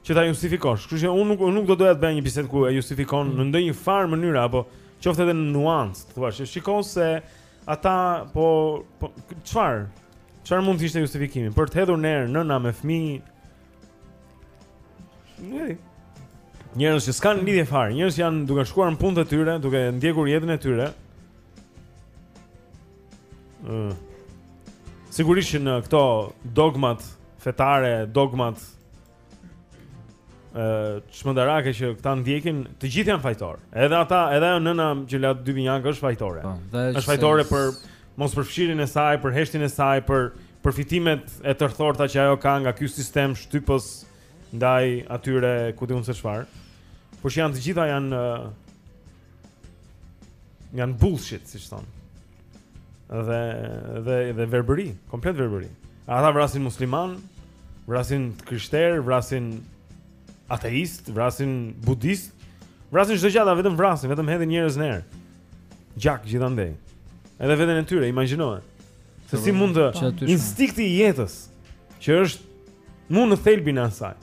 që ta justifikosh. Kështu që unë nuk unë nuk do doja të bëja një bisedë ku e justifikon në ndonjë farë mënyra apo qoftë edhe në nuancë, thua se shiko se ata po po çfarë? Çfarë mund të ishte justifikimi për të hedhur në erë nëna me fëmijë? Njëri. Njerëz që s'kanë lidhje fare, njerëz janë duke shkuar në punët e tyre, duke ndjekur jetën e tyre. Ëh. Mm. Sigurisht që në këto dogmat fetare, dogmat çmendurake që këta ndjekin, të gjithë janë fajtorë. Edhe ata, edhe ajo nëna që la dy binjakë është fajtore. Po, është fajtore për mospërfshirjen e saj, për heshtjen e saj, për përfitimet e tërthorta që ajo ka nga ky sistem shtypës ndaj atyre ku di un se çfarë. Por që janë të gjitha janë janë bullshit, siç thonë. Dhe dhe dhe verbëri, komplet verbëri. Ata vrasin musliman, vrasin krishter, vrasin ateist, vrasin budist, vrasin çdo gjë, ata vetëm vrasin, vetëm hedhin njerëz në erë. Gjak gjithandej. Edhe veten e tyre, imagjinoje. Se si mund të po. instinkti i jetës që është mu në thelbin e saj.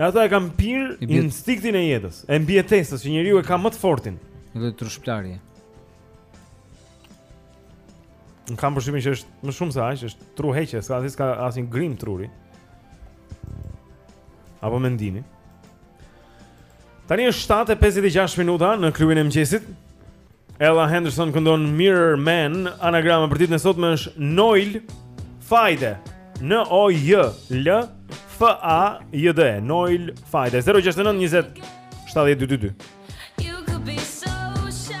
E ata e kanë pirë instinktin e jetës, e mbietesës që njeriu e ka më të fortin. Edhe trushplarje. Unë kam përshtypjen që është më shumë se aq, është truheqje, s'ka asnjë grimë truri. Apo mendimi. Tani është 7 e 56 minuta në klubin e mëngjesit. Ella Henderson këndon Mirror Man, anagrama për ditën e sotme është Nojl Fajde. N O J L F A J D E. Nojl Fajde 069 20 7222. You could be so shy.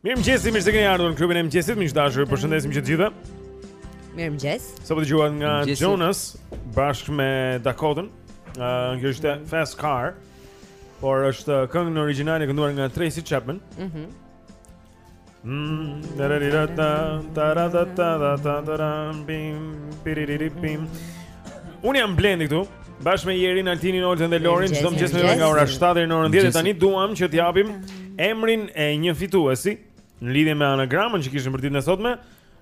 Mirëmëngjesi, mirë se keni ardhur në klubin e mëngjesit, miq të dashur, ju përshëndesim që të gjithë Mirëmëngjes Sapo dëgjuat nga miqtë. Jonas, bashkë me Dakotën uh, Kjo është Fast Car Por është këngë në origjinal e kënduar nga Tracy Chapman mm -hmm. Mm, Unë jam Blendi këtu Bashkë me Jerin, Altinin, Oltën dhe Lorin Çdo mëngjes me ju nga ora 7 deri në orën 10 Tani duham që t'japim emrin e një fituesi Në lidhje me anagramën që kishim për ditën e sotme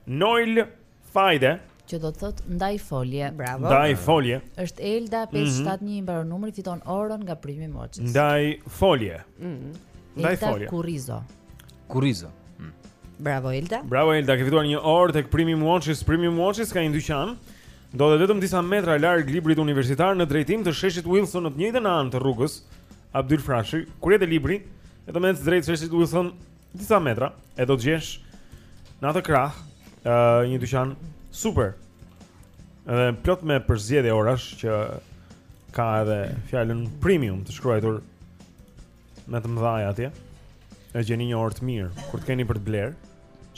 Nojl Fajde Që do të thotë ndajfolje Bravo Ndajfolje është Elda 571 mm -hmm. Mbaron numri fiton orën nga Premium Watches Ndajfolje mm -hmm. Ndajfolje Elda Kurrizo Kurrizo mm. Bravo Elda Bravo Elda, ke fituar një orë tek Premium Watches Premium Watches ka një dyqan Ndodhet vetëm disa metra larg librit universitar në drejtim të sheshit Wilson në të njëjtën anë të rrugës, Abdyl Frashëri, kur je te libri, vetëm ec drejt sheshit Wilson disa metra, e do të gjesh në atë krah uh, një dyqan super. Edhe plot me përzgjedhje orash që ka edhe fjalën premium të shkruajtur më të mëdhaja atje. E gjeni një orë të mirë kur të keni për të bler.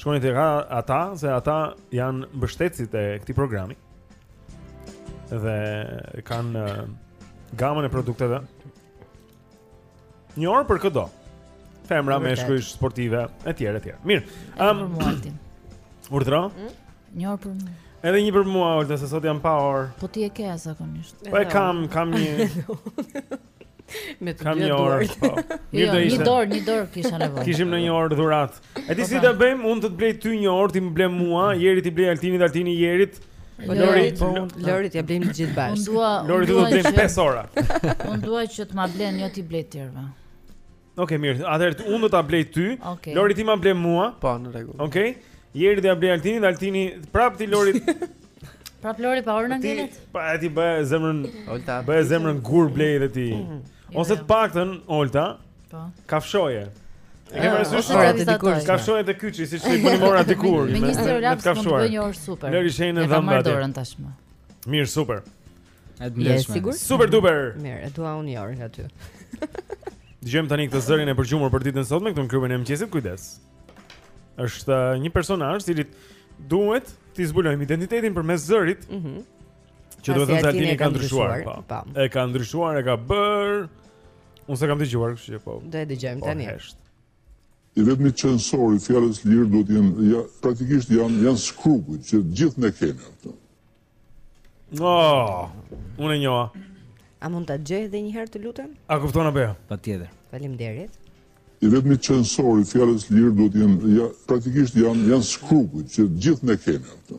Shkoni tek ata se ata janë mbështetësit e këtij programi. Dhe kanë eh, gamën e produkteve. Një orë për këdo. Femra, meshkuj, sportive, etj, etj. Mirë. Ëm um, Altin. Urdhëro? Mm? Një orë për mua. Edhe një për mua, Olta, se sot jam pa orë. Po ti e ke zakonisht. Po e kam, kam një. Me të dy duart. Po. Mirë do jo, ishte. Një dorë, një dorë kisha nevojë. Kishim një orë dhuratë. E ti po, si ta bëjmë? Unë do të blej ty një orë, ti më ble mua, Jeri t'i blejë Altinit, Altini Jerit. Po, Lori, po, Lorit ia blejmë gjithë bashkë. Unë dua, Lorit do t'i blejmë 5 ora. Unë dua që të ma blejë një jo t'i blej të tërëve. Ok, mirë. Atëherë unë do ta blej ty. Okay. Lori ti më ble mua. Po, në rregull. Ok. Jeri do ja blejë Altinit, Altini prap ti Lori. prap Lori pa orë ngelet. Po, ai ti bëj zemrën Olta. Bëj zemrën gur blej edhe ti. Mhm. Ose të paktën Olta. Po. Kafshoje. E ke parasysh se ka dikur kafshoje të kyçi, siç i bënim orët dikur. Me një stilolaps të kafshuar. Një orë super. Lëri shenjë dhëmbët atje. Mirë, super. Je sigur? Super duper. Mirë, dua unë një orë nga ty. Dëgjojmë tani këtë zërin e përgjumur për ditën e sotme këtu në klubin e mëngjesit. Kujdes. Është uh, një personazh të cilit duhet t'i zbulojmë identitetin përmes zërit. Mhm. Mm që duhet të thotë e ka ndryshuar, po. po. E ka ndryshuar, e ka bër. Unë s'e kam dëgjuar, kështu që po. Do e dëgjojmë po, tani. I vetmi censor i fjalës së lirë duhet të jenë ja, praktikisht janë janë skrupujt që gjithë ne kemi ato. Oh, unë e njoha. A mund ta dëgjoj edhe një herë të lutem? A kupton apo jo? Patjetër. Faleminderit. I vetmi censor i fjalës së lirë duhet të jenë ja, praktikisht janë janë skrupujt që gjithë ne kemi ato.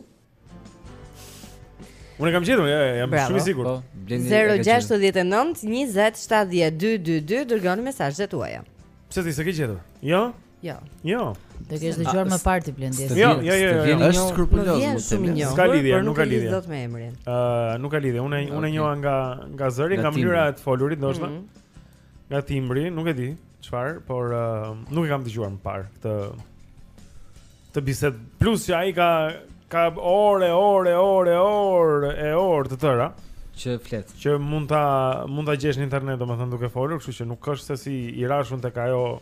Unë e kam gjetur, ja, jam Bravo. shumë i sigurt. Po, Blendi e ka gjetur. 069 20 70 222 dërgoni mesazhet tuaja. Pse ti s'e ke gjetur? Jo? Jo. Jo. Do kesh dëgjuar më parë ti Blendi. Jo, jo, jo, jo. Është skrupuloz me thënë. S'ka lidhje, nuk ka lidhje. Do me emrin. Ë, nuk ka lidhje. Unë unë e njoha nga nga zëri, nga mënyra e të folurit ndoshta. Mhm. Nga timbri, nuk e di çfarë, por nuk e kam dëgjuar më parë këtë të bisedë plus që ai ka ka orë, orë, orë, orë, e orë të tëra që flet. Që mund ta mund ta gjesh në internet domethënë duke folur, kështu që nuk është se si i rashun tek ajo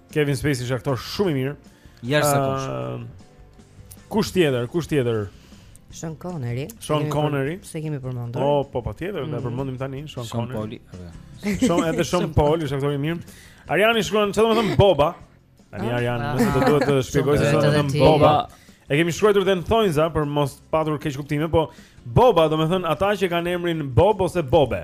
Kevin Spacey është aktor shumë i mirë. Jashtëzakonisht. Uh, kush tjetër? Kush tjetër? Sean Connery. Sean Connery. S'e kemi përmendur. Po, oh, po patjetër, mm. ne përmendim tani Sean Connery. Sean edhe Sean Paul, është aktor i mirë. Ariani shkruan, çfarë do të thonë boba? Tani ah. Ariani, ah. më duhet të shpjegoj se çfarë do të thotë boba. E kemi shkruar edhe në thonjza për mos patur keqkuptime, po boba do të thotë ata që kanë emrin Bob ose Bobe.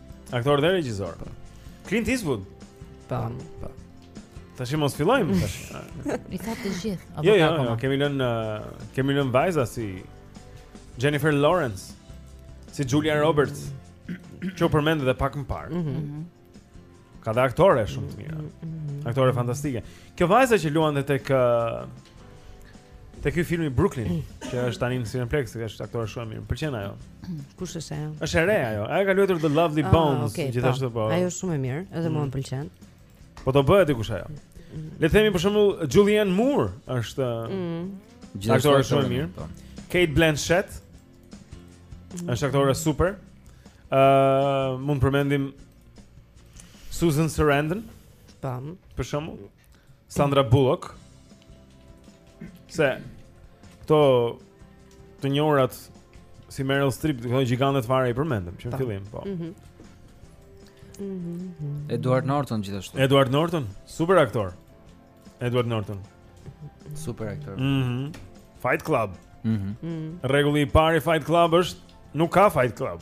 Aktor dhe regjisor. Po. Clint Eastwood. Pa, pa. Tashi mos fillojmë tashi. I ka të gjithë. Jo, jo, jo, kemi lënë uh, kemi lënë vajza si Jennifer Lawrence, si Julia Roberts, që u përmend dhe pak më parë. Mm -hmm. Ka dhe aktore shumë të mira. Mhm, mhm. Aktore fantastike. Kjo vajza që luan dhe tek uh, Te ky filmi Brooklyn, që është tani në Cineplex, që është aktore shumë e mirë. Pëlqen ajo. Kush është ajo? Është e re ajo. Ajo ka luajtur The Lovely ah, Bones okay, po. gjithashtu po. Ajo është shumë e mirë, edhe mm. mua më pëlqen. Po do bëhet dikush ajo. Mm. Le të themi për shembull Julianne Moore është mm. gjithashtu aktore shumë e mirë. Po. Cate Blanchett mm. është aktore super. Ëh, uh, mund të përmendim Susan Sarandon. Tam. Po. Për shembull, Sandra Bullock. Se këto të njohurat si Meryl Streep, këto gjigantet fare i përmendëm që në fillim, po. Mhm. Mm Mm-hmm. Edward Norton gjithashtu. Edward Norton, super aktor. Edward Norton. Super aktor. Mhm. Mm Fight Club. Mhm. Mm Rregulli i parë i Fight Club është nuk ka Fight Club.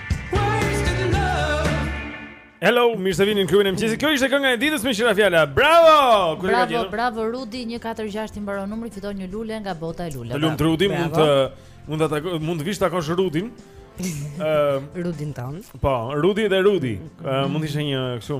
Hello, mirë se vini në klubin e mëngjesit. Kjo ishte kënga e ditës meqë ra fjala. Bravo! Ku, bravo, ka qenë? Bravo Rudi 146 i mbaron numri, fiton një lule nga bota e luleve. Lum Rudi, mund të mund ta mund të vish ta takosh Rudin. Ëm uh, Rudin tonë. Po, Rudi dhe Rudi. Uh, mund të ishte një kështu.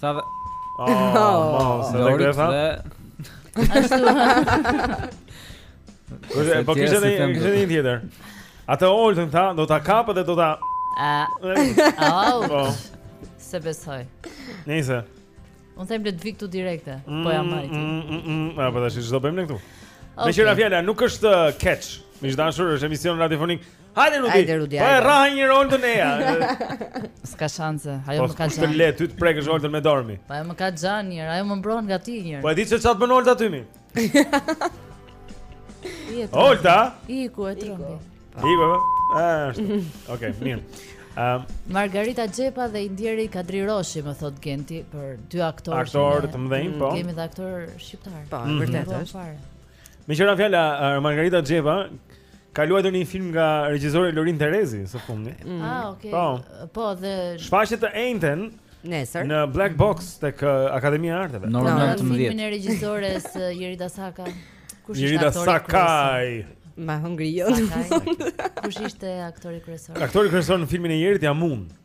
Sa dhe... Oh, mos, se dhe kërë tha? Po kishte dhe një tjetër. Atë Oltën tha, do ta kapë dhe do t'a... Au, po. s'e besoj. Nise. Unë them le të vijë këtu direkt, mm, po jam mm, marrë. Mm, ah, po tash ç'do bëjmë ne këtu. Meqë ra fjala, nuk është uh, catch. Miq të dashur, është emision radiofonik. Hajde Rudi. Hajde Rudi. Po e rrah një Oltën e ja. S'ka shanse. Ajo po, më ka xhan. Po të le ty të prekësh Oltën me dorë mi. Po ajo më ka xhan mi, ajo më mbron nga ti mi. Po e di se ça të bën Olta ty mi. Olta. Iku e u tremb. Iku. Ashtu. Okej, mirë. Um, Margarita Xhepa dhe i ndjeri Kadri Roshi më thotë Genti për dy aktorë. Aktorë të mëdhenj, mm, po. Kemi dhe aktorë shqiptarë. Po, mm -hmm. vërtet është. Meqë ra fjala, uh, Margarita Xhepa ka luajtur në një film nga regjisori Lorin Terezi Së fundi mm. Ah, okay. Po, po dhe... Shfaqet të enjten Nesër Në Black Box tek Akademia e Arteve Në nëntëmbëdhjetë Në filmin e regjisores Jerida Saka Kush Jerida Sakaj Ma hëngri kjo Kush ishte aktori kryesor Aktori kryesor në filmin e Jerit, jam unë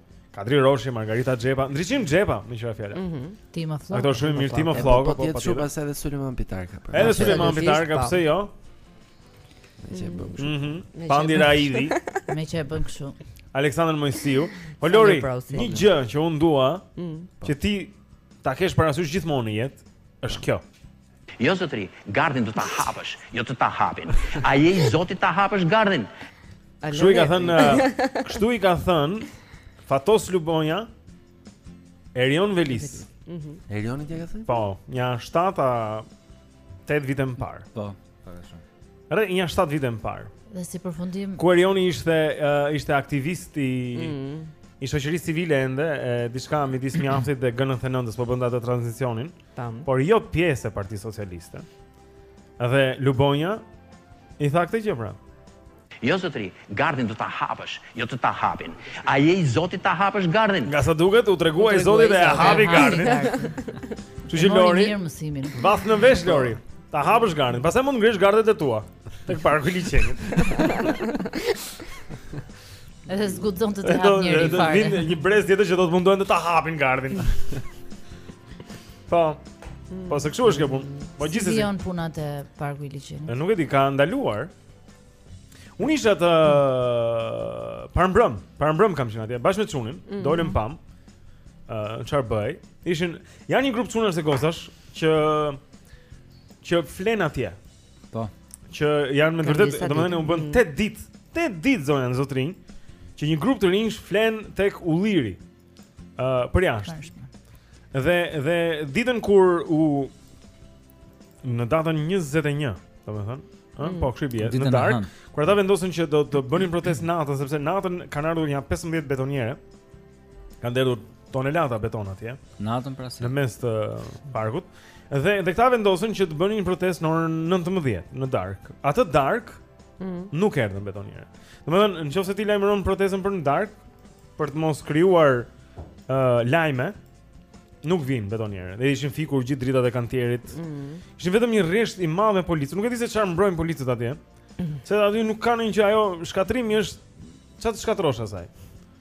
Kadri Roshi, Margarita Xhepa, Ndriçim Xhepa, për shembull fjala. Mhm. Mm ti më flok. Aktor shumë mirë ti më flok, po ti çu pas edhe Sulejman Pitarka. Po. Edhe Sulejman Pitarka, po. pse jo? Me që e bën kështu. Mhm. Mm Pandi Raidi. Me që e bën kështu. Aleksandër Moisiu. Po Lori, një gjë që un dua, mm. që ti ta kesh parasysh gjithmonë në jetë, është kjo. Jo zotëri, gardhin do ta hapësh, jo të ta hapin. A je i zoti ta hapësh gardhin? Kështu i ka thënë, kështu i ka thënë Fatos Lubonja, Erion Veliajt. Mhm. Mm Erioni ti e ka thënë? Po, nja 7 a 8 vite më parë. Po, para po, shumë. Rreth nja 7 vite më parë. Dhe si përfundim. Kur Erioni ishte uh, ishte aktivist i mm -hmm. i shoqërisë civile ende, e diçka midis Mjaftit dhe G99-ës, po bënte atë tranzicionin. Tam. Por jo pjesë e Partisë Socialiste. Dhe Lubonja i tha këtë gjë pra. Jo zotëri, gardhin do ta hapësh, jo të ta hapin. A je i zoti ta hapësh gardhin? Nga sa duket u tregua i zoti dhe e hapi gardhin. Kështu që Lori. Vath në vesh Lori. Ta hapësh gardhin, pastaj mund të ngresh gardhet e tua tek parku i liqenit. Edhe s'guxon të ta hapë njeri fare. Do vijë një brez tjetër që do të mundohen të ta hapin gardhin. Po. Po se kështu është kjo punë. Po gjithsesi. Si janë punët te Parku i Liqenit? Nuk e di, ka ndaluar. Unë isha aty parmbrëmë, parmbrëmë kam qenë atje bashkë me çunin, mm -hmm. dolëm pamë. Ëh, uh, çfarë bëjnë? Ishin janë një grup çunash e gocash që që flen atje. Po. Që janë me të vërtetë, domethënë u bënë 8 ditë, 8 ditë zonja e zotërinj, që një grup të rinjsh flen tek Ulliri. ë uh, përjashta. Dhe dhe ditën kur u në datën 21, domethënë, ëh, mm. po kështu i bie në darkë, kur ata vendosën që do të bënin protestë natën sepse natën kanë ardhur nja 15 betoniere. Kanë derdhur tonelata beton atje. Natën pra si. Në mes të parkut. Dhe dhe këta vendosën që të bënin një protestë në orën 19 në darkë. Atë darkë mm. nuk erdhën betonieret. Domethënë, nëse ti lajmëron protestën për në darkë për të mos krijuar uh, lajme, nuk vijnë betonieret. Dhe ishin fikur gjithë dritat e kantierit. Mm. Ishin vetëm një rresht i madh me policë. Nuk e di se çfarë mbrojnë policët atje. Mm. Se aty nuk kanë një që ajo shkatërrimi është ça të shkatërrosh asaj.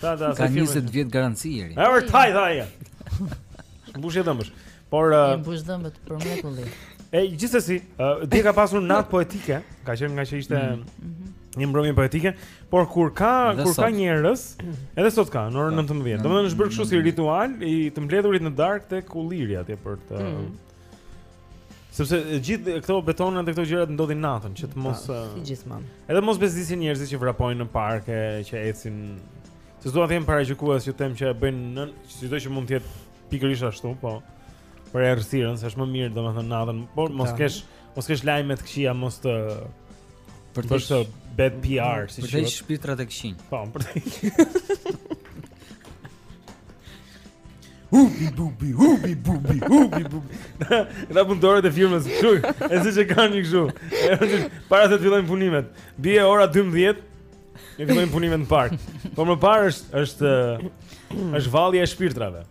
Ta ta Ka 20 vjet garanci i ri. E vërtetë, tha ai. Mbush edhe dhëmbë. Por uh, e mbush dhëmbët për mrekulli. E gjithsesi, uh, dhe ka pasur natë poetike, ka qenë ngaqë ishte mm -hmm. një mbrëmje poetike, por kur ka dhe kur sot. ka njerëz, edhe sot ka në orën 19. Po. Domethënë është bërë kështu si ritual i të mbledhurit në darkë tek Ulliri atje për të mm -hmm. Sepse e gjithë këto betonat dhe këto gjërat ndodhin natën, që të po, mos uh, si gjithmonë. Edhe mos bezdisin njerëzit që vrapojnë në parke, që ecin. Se s'dua të jem paragjykues të them që e bëjnë në çdo që mund të jetë pikërisht ashtu, po për errësirën, se është më mirë domethënë natën, por mos kesh mos kesh lajme të këqija, mos të për të bërë bad PR, si thonë. Për shpirtrat e këqij. Po, për të. Hubi bubi, hubi bubi, hubi bubi. Këta punëtorët e firmës këtu, e siç e kanë një kështu. Para se të fillojmë punimet, bie ora 12. Ne fillojmë punimet në park. Po më parë është është është vallja e shpirtrave.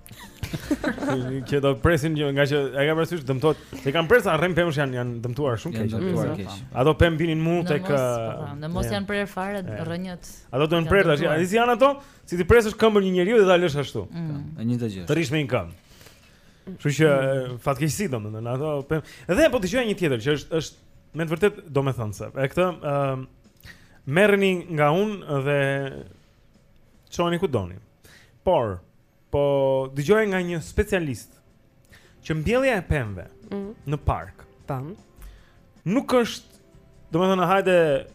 Që do presin një nga që e ka parasysh dëmtohet. Se kanë prerë rrënjë pemësh janë janë dëmtuar shumë keq. Dëmtuar keq. Ato pemë vinin mu tek Në mos po, janë prerë fare rrënjët. Ato do t'i prerë tash. A e di si janë ato? Si t'i presësh këmbën një njeriu dhe ta lësh ashtu. Mm. E njëjta gjë. Të rrish me një këmbë. Kështu që mm. fatkeqësi domethënë ato. Dhe po dëgjoja një tjetër që është është me të vërtetë domethënë. Se këtë ë uh, merreni nga unë dhe çojeni ku doni. Por po dëgjoja nga një specialist Që mbjellja e pemëve mm -hmm. në park. Tam. Nuk është, domethënë hajde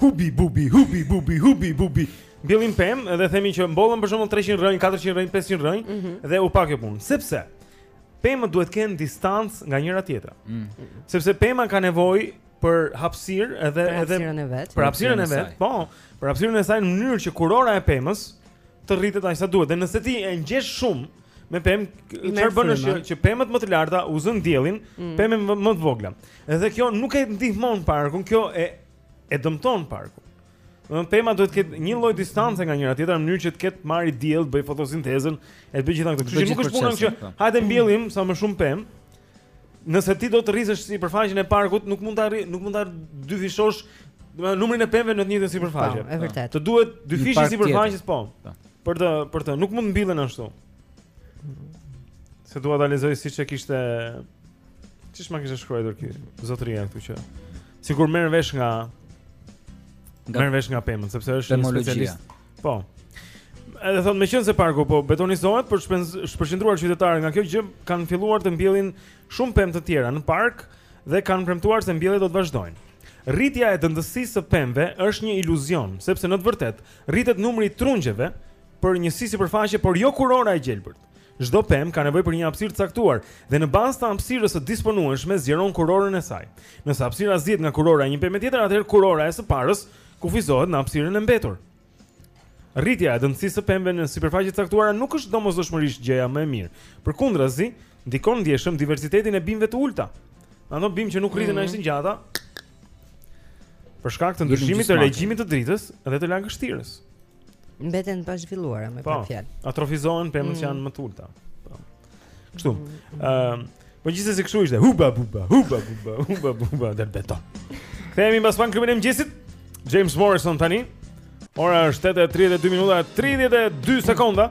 hubi bubi hubi bubi hubi bubi. Mbjellim pemë dhe themi që mbollëm për shembull 300 rrënjë, 400 rrënjë, 500 rrënjë mm -hmm. dhe u bë kjo punë. Sepse pemët duhet të kenë distancë nga njëra tjetra. Mm -hmm. Sepse pema ka nevojë për hapësirë edhe për edhe hapësirën e vet. Për hapësirën e vet, po, për hapësirën e saj në mënyrë që kurora e pemës të rritet aq sa duhet. Dhe nëse ti e ngjesh shumë, Me pemë, çfarë bën është që pemët më të larta u zënë diellin, mm. pemëve më, më të vogla. Edhe kjo nuk e ndihmon parkun, kjo e e dëmton parkun. Domethënë pema duhet të ketë një lloj distance nga njëra tjetra në mënyrë që të ketë, të marrë diell, të bëjë fotosintezën, e të bëjë gjithë ato. Kështu që nuk është puna që po. hajde mbjellim sa më shumë pemë, Nëse ti do të rrisësh sipërfaqen e parkut, nuk mund ta nuk mund ta dyfishosh numrin e pemëve në të njëjtën sipërfaqe. Është e vërtetë. Të duhet dyfishi i sipërfaqes po. po. Për të për të nuk mund të mbillen ashtu. Se dua ta lexoj siç e kishte siç ma kishte shkruar ky zotëria këtu që sikur merr vesh nga nga merr vesh nga pemët sepse është një specialist. Po. Edhe thotë meqenëse parku po betonizohet për të shpërqendruar qytetarët nga kjo gjë kanë filluar të mbjellin shumë pemë të tjera në park dhe kanë premtuar se mbjelljet do të vazhdojnë. Rritja e dendësisë së pemëve është një iluzion, sepse në të vërtetë rritet numri i trungjeve për njësi sipërfaqe, por jo kurora e gjelbërt. Çdo pemë ka nevojë për një hapësirë të caktuar dhe në bazë të hapësirës së disponueshme zgjeron kurorën e saj. Nëse hapësira zihet nga kurora e një peme tjetër, atëherë kurora e së parës kufizohet në hapësirën e mbetur. Rritja e dëndësisë së pemëve në sipërfaqe të caktuara nuk është domosdoshmërisht gjëja më e mirë. Përkundrazi, ndikon ndjeshëm diversitetin e bimëve të ulëta. Ato bimë që nuk rriten aq të gjata për shkak të ndryshimit të regjimit të dritës dhe të lagështirës. mbeten pa zhvilluara me pak po, fjalë. Po. Atrofizohen pemët mm. që janë më të ulta. Po. Kështu. Ëm, mm. uh, po gjithsesi kështu ishte. Huba buba, huba buba, huba buba del beton. Kthehemi pas fan klubin e mëngjesit. James Morrison tani. Ora është 8:32 minuta 32 sekonda.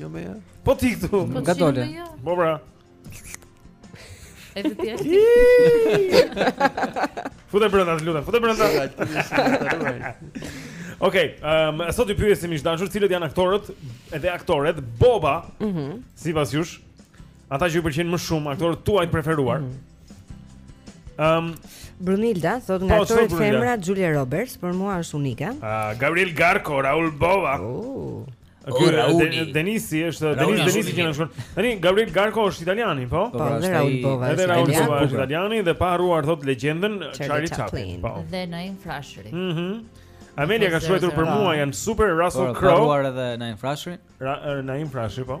Jo më. Po ti këtu. Po nga dole. Po bra. Edhe ti. Futa brenda, lutem. Futa brenda. Okej, ehm sot ju pyesim miq të dashur cilët janë aktorët edhe aktoret Boba. Mhm. Sipas jush, ata që ju pëlqejnë më shumë, aktorët tuaj të preferuar. Mhm. Ehm Brunilda thot nga po, aktorët femra Julia Roberts, për mua është unike. Ah, Gabriel Garco, Raul Bova. Oh. Ky Rauli Denisi është Denis Denisi që na shkruan. Tani Gabriel Garko është italiani, po? Po, pra, është Rauli Bova. Edhe Rauli Bova është italian dhe pa harruar thot legjendën Charlie Chaplin. Po. Dhe Naim Frashëri. Mhm. Amelia ka shkruar për mua janë super Russell Crowe. Ka harruar edhe Naim Frashëri. Naim Frashëri, po.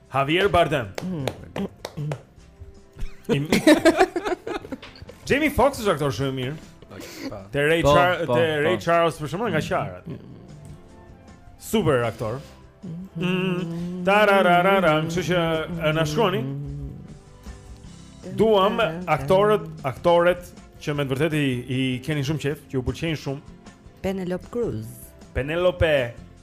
Javier Bardem. Jamie Foxx është aktor shumë i mirë. Te Ray po, Charles, po, te po. Ray Charles për shembull nga të qarat. Super aktor. Mm-hmm. Tararararam, kështu që na shkruani. Duam aktorët, aktoret që me të vërtetë i, i keni shumë qejf, që u pëlqejnë shumë. Penelope Cruz. Penelope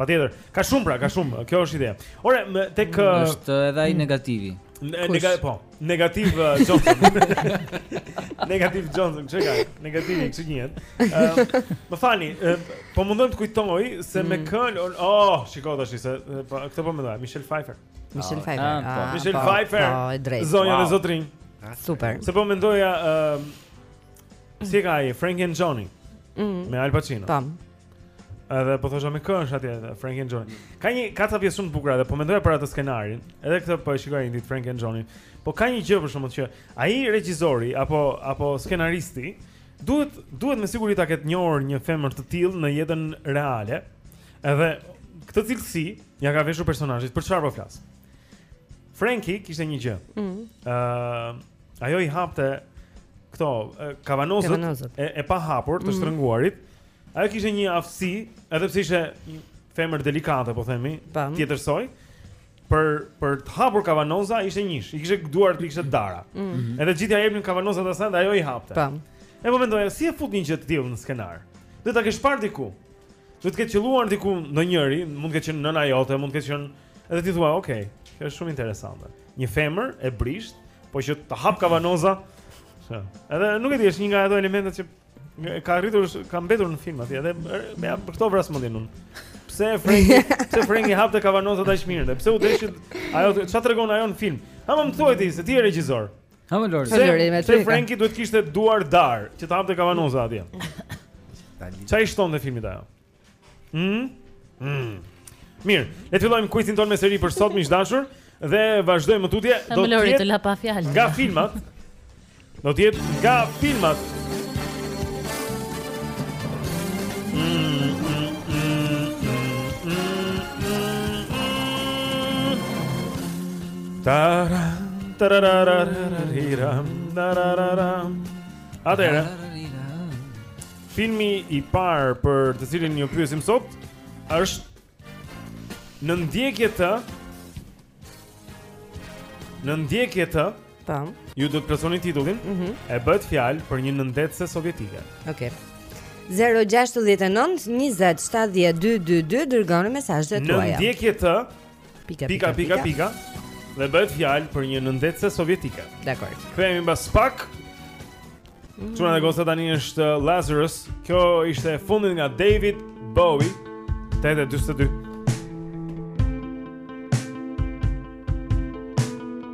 Patjetër. Ka shumë pra, ka shumë. Kjo është ide. Ore, tek mm, është edhe ai negativi. Nega, po, negativ uh, Johnson. negativ Johnson, çka ka? Negativ i çinjet. Më falni, po mundohem të kujtoj se me mm. kën, oh, shikoj tash se po, këtë po mendoj, Michelle Pfeiffer. Michelle ah, Pfeiffer. Ah, po. Ah, Michelle po, Pfeiffer. Zonja e zotrin. Super. Se po mendoja, ëm, si ka ai Frankie and Johnny? Mm. Me Al Pacino. Tam. Edhe po thosha me kë është atje edhe Frankie and Johnny. Ka një ka ca pjesë shumë të bukura dhe po mendoja për atë skenarin. Edhe këtë po e shikoj një ditë Frankie and Johnny. Po ka një gjë për shembull që ai regjizori apo apo skenaristi duhet duhet me siguri ta ketë njohur një femër të tillë në jetën reale. Edhe këtë cilësi ja ka veshur personazhit për çfarë po flas. Franki kishte një gjë. Ëh, mm. uh, ajo i hapte këto kavanozët e, e pa hapur të mm. shtrënguarit. Mm Ajo kishte një aftësi, edhe pse ishte një femër delikate, po themi, Tam. tjetërsoj, për për të hapur kavanoza ishte njësh. I kishte duart, i kishte dara. Mm. Mhm. Edhe gjithë ia jepnin kavanozat asaj dhe ajo i hapte. Tam. E po mendoja, si e fut një gjë të tillë në skenar? Duhet ta kesh parë diku. Duhet të ketë qëlluar diku ndonjeri, mund të ketë qenë nëna jote, mund të ketë qenë edhe ti thua, "Ok, kjo është shumë interesante." Një femër e brishtë, po që të hap kavanoza. Kështu. Edhe nuk e di, është një nga ato elementet që Ka ngritur, ka mbetur në film atje dhe me për këto vras mendin unë. Pse Frenki, pse Frenki hapte kavanozat aq mirë dhe pse u deshte ajo çfarë tregon ajo në film? Hë më thuaj ti se ti je regjisor. Hë më Lori. Faleminderit. Pse Frenki duhet të kishte duar darë që të hapte kavanozat atje? Ça i shton te filmi ajo. Mm. Mm. Mirë, le të fillojmë kuizin tonë me seri për sot miq të dashur dhe vazhdojmë më tutje. Do të jetë la pa fjalë. Nga filmat. Do të jetë nga filmat. Taran, tararararariram, tarararam Atëherë Filmi i parë për të cilin ju pyesim sot është Në ndjekje të Në ndjekje të Tam. Po. Ju do të plotësoni titullin. Mm -hmm. E bëhet fjalë për një nëndetëse sovjetike. Okej. Okay. 069 20 70 222 dërgoni mesazhet tuaja. Në ndjekje të Pika pika pika. pika. Dhe bëhet fjalë për një nëndetëse sovjetike. Dakord. Kthehemi mbas pak. Mm. Çuna mm. goca tani është Lazarus. Kjo ishte fundit nga David Bowie. 8:22.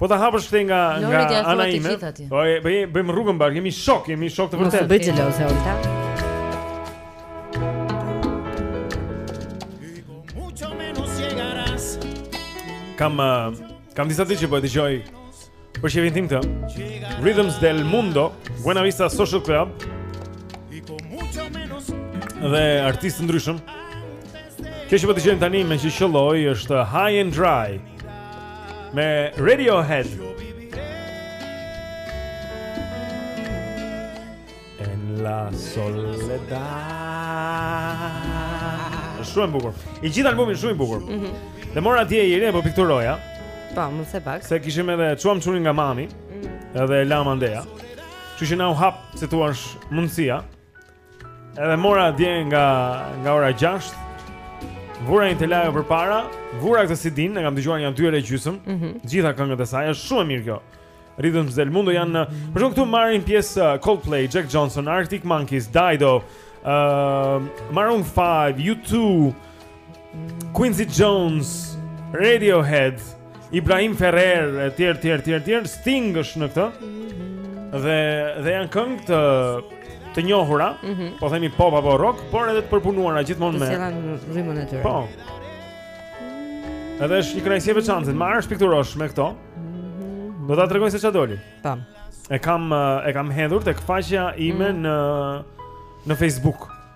Po ta hapësh këtë nga nga ana ime. Po bëjmë bëjmë rrugën bashkë, jemi shokë, jemi shokë të vërtetë. Mos bëj xheloze Holta. Kam uh, kam disa ditë që po e dëgjoj për qejfin tim këtë. Rhythms del Mundo, Buena Vista Social Club. Dhe artistë të ndryshëm. Kjo që po dëgjojmë tani meqë qëlloi është High and Dry Me Radiohead En la soledad Shumë e bukur I gjithë albumi shumë i bukur mm -hmm. Dhe mora dje i ri e po pikturoja Pa, po, më se pak Se kishim edhe çuam çunin nga mami mm -hmm. Edhe Lama Ndeja Që që na u hap si të thuash mundësia Edhe mora dje nga nga ora 6. Vura një telajo përpara Vura këtë CD-në, e kam dëgjuar nja dy orë e gjysëm mm -hmm. Gjitha këngët e saj, është shumë e mirë kjo Rhythms del Mundo janë mm -hmm. Për shembull këtu marrin pjesë uh, Coldplay, Jack Johnson, Arctic Monkeys, Dido uh, Maroon 5, U2 Quincy Jones, Radiohead, Ibrahim Ferrer, etj, etj, etj, etj, Sting është në këto. Dhe dhe janë këngë të të njohura, mm -hmm. po themi pop apo rock, por edhe të përpunuara gjithmonë me. Si rrymën e tyre. Po. Edhe është një kënaqësi e veçantë të marrësh të pikturosh me këto. Mhm. Do ta tregoj se çfarë doli. Tam. E kam e kam hedhur tek faqja ime mm. në në Facebook.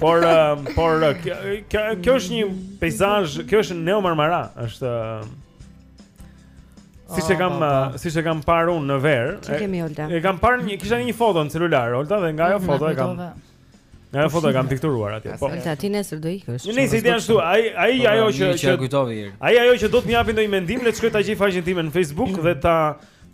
Por por kjo kjo kjo është një peizazh, kjo është Neo Marmara, është Siç e kam siç e kam parë unë në verë. Ç'kemi Olta? E kam parë një kisha një foto në celular Olta dhe nga ajo mhm, foto e kam. Nga ajo foto e kam pikturuar atje. Po. Olta ti nesër do ikësh. Në nesër ideja ashtu, ai ai po, ajo që që kujtove ieri. Ai ajo që do të më japi ndonjë mendim, le të shkoj ta gjej faqen time në Facebook dhe ta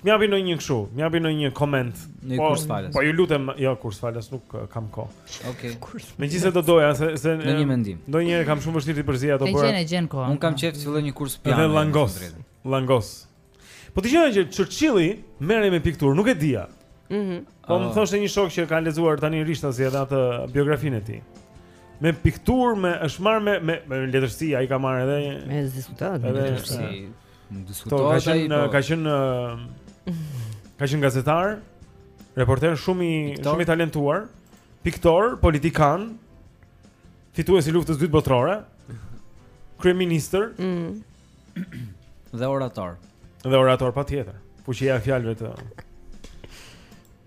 Më japi ndonjë kështu, më japi ndonjë koment. Në po, kurs falas. Po ju lutem, jo kurs falas nuk eh, kam kohë. Okej. Okay. Megjithëse do doja se se në një mendim. Ndonjëherë kam shumë vështirë të përziej ato bojëra. Gjen e gjen kohë. Un kam qejf të filloj një kurs piano. Dhe langos. Langos. Po dëgjoj që Churchilli merrej me pikturë, nuk e dija. Mhm. Mm po më ah. thoshte një shok që ka lexuar tani rishtazi edhe atë biografinë e tij me pikturë me është marrë me me, me letërsi ai ka marrë edhe s'diskutohet me letërsi Nuk diskutohet ai. Po. Ka qenë ka qenë ka qenë gazetar, reporter shumë i shumë i talentuar, piktor, politikan, fitues i luftës së dytë botërore, kryeministër. Mm. Dhe orator. Dhe orator patjetër. Fuqia e fjalëve të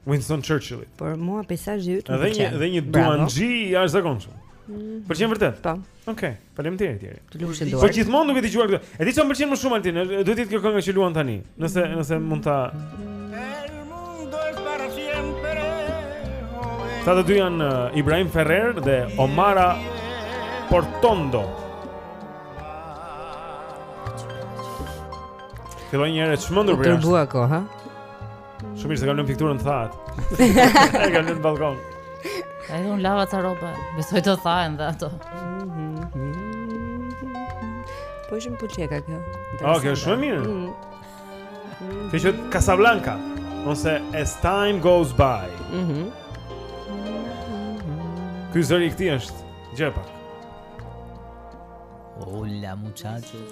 Winston Churchillit. Por mua peisazhi yt më pëlqen. Dhe një dhe një duhanxhi i jashtëzakonshëm. Mm. Pëlqen vërtet? Po. Okej, okay. faleminderit Jeri. Të lumshin duart. Po gjithmonë duke dëgjuar këtë. E di çfarë më pëlqen më shumë Altin, duhet të jetë kjo këngë që luan tani, nëse nëse mund ta Ta të dy janë uh, Ibrahim Ferrer dhe Omara Portuondo Filloi një erë e çmendur përjashta Të tërbua ko, ha? Shumë mirë se kam lënë pikturën të thahet. E kam lënë në balkon. Ai un lava ca rroba. Besoj të thahen dhe ato. Për shembull çfarë ka kjo. Okej, okay, shumë mirë. Mm. Kjo është Casablanca ose As Time Goes By. Mhm. Mm Ky zëri i këtij është Gjepa. Hola muchachos.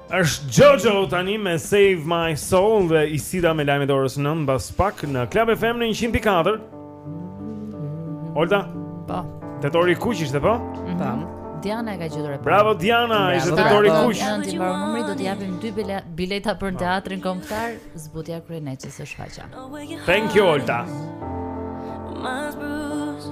Është Jojo tani me Save My Soul dhe Isida me lajmet e orës 9 mbas pak në Club FM në 100.4. Olta. Po. Tetori kuq ishte po? Mhm. Po. Diana e ka gjetur e para. Bravo Diana, ishte tetori kuq. Diana ti mbaro numrin, do të japim dy bileta për në teatrin kombëtar, zbutja kryeneçes shfaqja. Thank you Olta. My bruise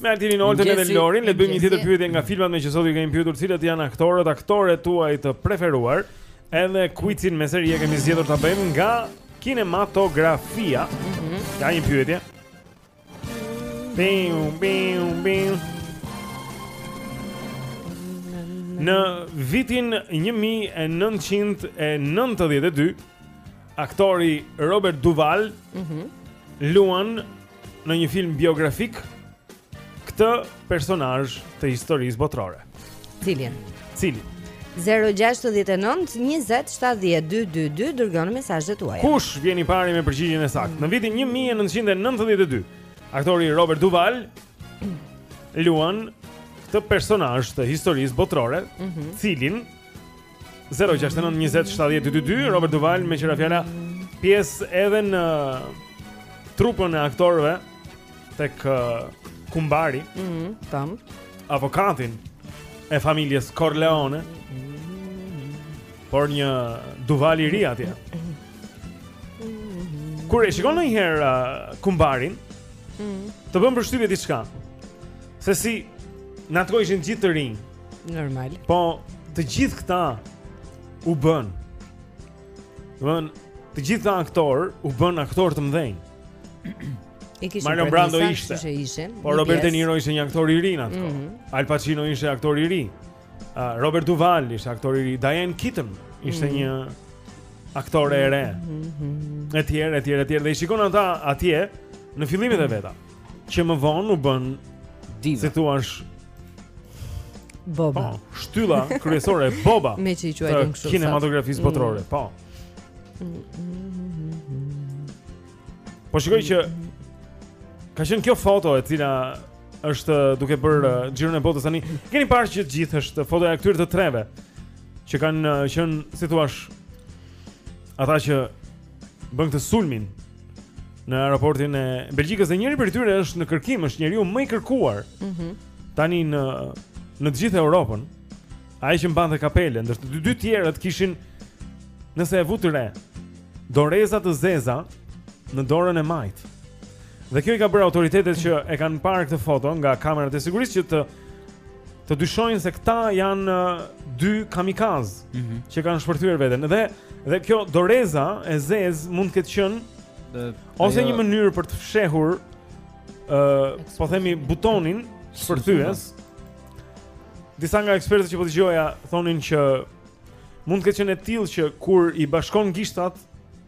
Me Altinin Oltën dhe Lorin, le të bëjmë një tjetër pyetje nga filmat me që sot ju kemi pyetur cilët janë aktorët, aktoret tuaj të preferuar. Edhe quizin me seri e kemi zgjedhur ta bëjmë nga kinematografia. Mm -hmm. Ja një pyetje. Bim, bim, bim. Në vitin 1992, aktori Robert Duval mm -hmm. luan në një film biografik këtë personazh të historisë botërore. Cilin? Cilin? 069 20 70 222 Dërgoni mesazhet tuaj Kush vjen i pari me përgjigjen e saktë? Në vitin 1992 Aktori Robert Duval Luan Këtë personazh të historisë botërore mm -hmm. Cilin 069 20 70 222 Robert Duval meqë ra fjala pjesë edhe në trupën e aktorëve tek uh, kumbari. Mhm, mm tam. Avokatin e familjes Corleone. Por një Duval i ri atje. Kur e shikon ndonjëherë uh, kumbarin, mm. të bën përshtypje diçka. Se si në atë kohë ishin të gjithë të rinj. Normal. Po, të gjithë këta u bënë. Domethënë, të gjithë këta aktorë u bënë aktorë të mëdhenj. Marlon Brando ishte. Po Robert De Niro ishte një aktor i ri në atë kohë. Mm -hmm. Al Pacino ishte aktor i ri. Uh, Robert Duvall ishte aktor i ri. Diane Keaton ishte mm -hmm. një aktore e re. Mm -hmm. Etj, etj, etj. Dhe i shikon ata atje në fillimet e veta. Mm -hmm. që më vonë u bënë. Si thua? Boba. Po, shtylla kryesore Boba. Me që i quajmë kështu. Kinematografisë mm. botërore, po. Po shikoj që ka qenë kjo foto e cila është duke bërë uh, xhiron e botës tani. Keni parë që gjithë është fotoja e këtyre të treve që kanë uh, qenë, si thua, ata që bënë këtë sulmin në aeroportin e Belgjikës dhe njëri prej tyre është në kërkim, është njeriu më i kërkuar. Mhm. Mm tani në në të gjithë Europën. Ai që mbante kapele, ndërsa të dy tjerët kishin nëse e vutë re doreza të zeza në dorën e majtë. Dhe kjo i ka bërë autoritetet që e kanë parë këtë foto nga kamerat e sigurisë që të të dyshojnë se këta janë uh, dy kamikazë mm -hmm. që kanë shpërthyer veten. Dhe dhe kjo doreza e zezë mund të ketë qenë ose një mënyrë për të fshehur ë uh, po themi butonin shpërthyes. Disa nga ekspertët që po dëgjoja thonin që mund të ketë qenë e tillë që kur i bashkon gishtat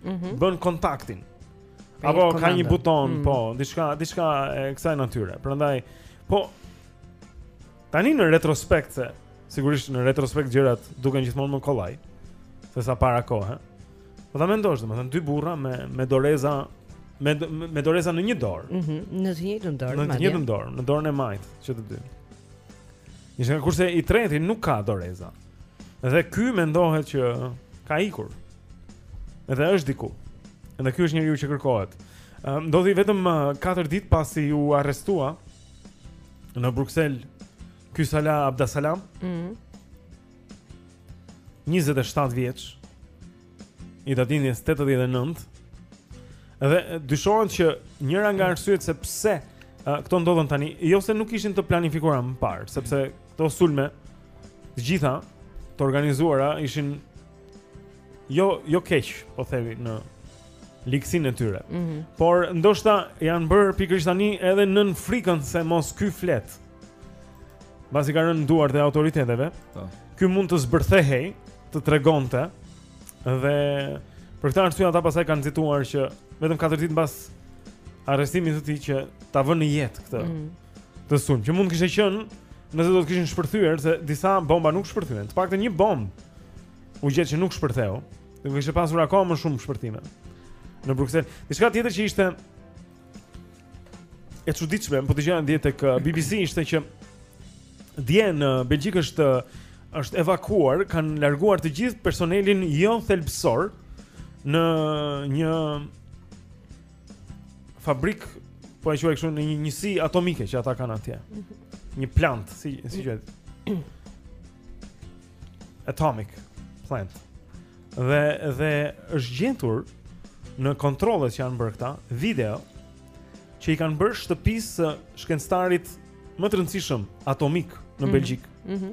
mm -hmm. bën kontaktin. Apo ka një buton, mm -hmm. po, diçka, diçka e kësaj natyre. Prandaj, po Tani në retrospekt se sigurisht në retrospekt gjërat duken gjithmonë më kollaj se sa para kohe. Po ta mendosh, domethënë dy burra me me doreza me me doreza në një dorë. Mhm, mm në të njëjtën dorë. Në të njëjtën dorë, në dorën e majtë që të dy. Ishte kurse i treti nuk ka doreza. Dhe ky mendohet që ka ikur. Edhe është diku. Edhe ky është njeriu që kërkohet. Ndodhi vetëm 4 ditë pasi u arrestua në Bruksel ky Salah Abdeslam. Ëh. Mm 27 vjeç i datëlindjes 89 dhe dyshohet që njëra nga arsyet se pse uh, këto ndodhën tani, jo se nuk ishin të planifikuara më parë, sepse këto sulme të gjitha të organizuara ishin jo jo keq, po themi në ligësinë e tyre. Mm -hmm. Por ndoshta janë bërë pikërisht tani edhe nën frikën se mos ky flet. Mbasi ka rënë në duart e autoriteteve. Po. Ky mund të zbërthehej, të tregonte dhe për këtë arsye ata pastaj kanë nxituar që vetëm 4 ditë mbas arrestimit të tij që ta vënë në jetë këtë. Mm -hmm. të sulm që mund të kishte qenë nëse do të kishin shpërthyer se disa bomba nuk shpërthyen. Të paktën një bombë u gjet që nuk shpërtheu. Do të kishte pasur akoma më shumë shpërthime në Bruksel. Diçka tjetër që ishte e çuditshme, po dëgjoja dje tek uh, BBC ishte që dje në Belgjikë është uh, është evakuuar, kanë larguar të gjithë personelin jo thelbësor në një fabrikë po e quaj kështu në një njësi atomike që ata kanë atje. Një plant, si si quhet? Atomic plant. Dhe dhe është gjetur në kontrollet që janë bërë këta, video që i kanë bërë shtëpisë së shkencëtarit më të rëndësishëm atomik në mhm. Belgjikë. Mm -hmm.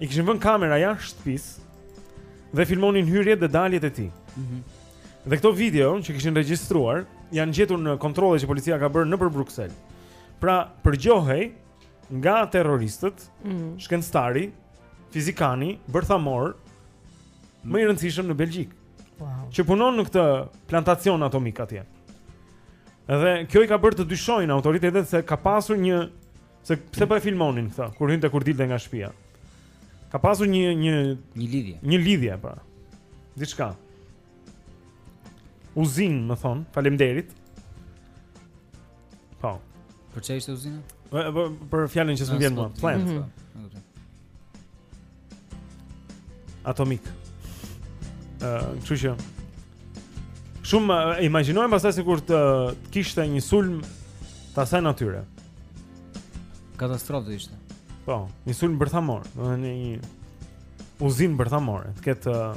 I kishin vënë kamera jashtë shtëpisë dhe filmonin hyrjet dhe daljet e tij. Mm -hmm. Dhe këto video që kishin regjistruar janë gjetur në kontrolle që policia ka bërë nëpër Bruksel. Pra, përgjohej nga terroristët, mm -hmm. shkencëtari, fizikani, bërthamor më i rëndësishëm në Belgjikë. Wow. Që punon në këtë plantacion atomik atje. Dhe kjo i ka bërë të dyshojnë autoritetet se ka pasur një Se pse po e filmonin këtë kur hynte kur dilte nga shtëpia? Ka pasur një një një lidhje. Një lidhje pa. Po. Diçka. Uzinë, më thonë, faleminderit. Po. Për çfarë ishte uzina? Për, për, për fjalën që s'më vjen më. Plan. Mm -hmm. Atomik. Ëh, uh, kështu që shumë uh, imagjinojmë pastaj sikur të, të kishte një sulm të asaj natyre. Katastrofë do ishte. Po, një sulm bërthamor, te një, një uzinë bërthamore, të ketë uh,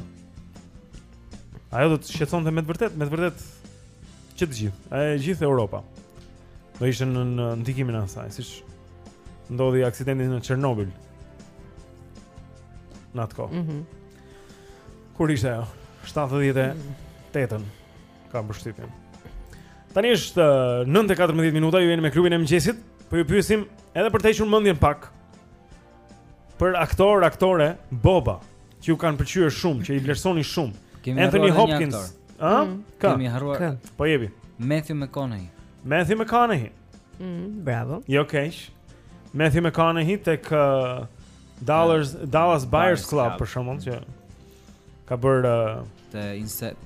ajo do të shqetësonte me të vërtetë, me të vërtetë që të gjithë, e gjithë Europa. do ishte nën ndikimin e asaj, siç ndodhi aksidenti në Çernobil. Në atë kohë. Mhm. Mm Kur ishte ajo? 78-ën kam përshtypjen. Tani është 9:14 uh, minuta, ju jeni me klubin e mëngjesit. Po ju pyesim edhe për të hequr mendjen pak. Për aktor, aktore, boba, që ju kanë pëlqyer shumë, që i vlerësoni shumë. Kemi Anthony Hopkins. Ë? Mm. Kemi harruar. Po jepi. Matthew McConaughey. Matthew McConaughey. Mm, bravo. Jo keq. Matthew McConaughey tek uh, Dollars yeah. Dallas Buyers Club për shembull që ka bërë uh, te Inception.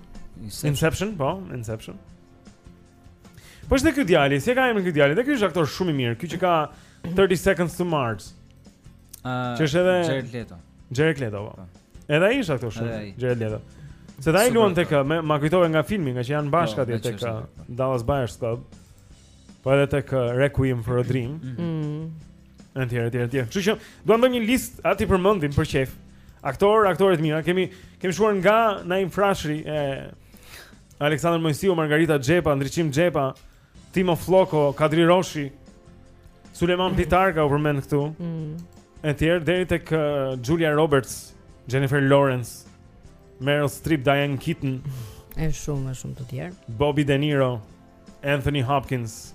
Inception, po, Inception. Po është ky djali, si e ka emrin ky djali? Dhe ky është aktor shumë i mirë, ky që ka 30 Seconds to Mars. Ëh, uh, që është edhe Jared Leto. Jared Leto. Po. po. Edhe ai është aktor shumë. Jared Leto. Se dhe ai luan tek më ma kujtove nga filmi, nga që janë bashkë po, atje tek uh, po. Dallas Buyers Club. Po edhe tek uh, Requiem for a Dream. Mhm. Mm. Etj, etj, etj. Kështu që duam të bëjmë një listë aty përmendim për qejf. Aktor, aktore të mira, kemi kemi shkuar nga Naim Frashëri e Aleksandër Moisiu, Margarita Xhepa, Ndriçim Xhepa, Timo Flloko, Kadri Roshi, Sulejman mm. Pitarka u përmend këtu. Mm. Etj deri tek uh, Julia Roberts, Jennifer Lawrence, Meryl Streep, Diane Keaton, e shumë e shumë të tjerë. Bobby De Niro, Anthony Hopkins,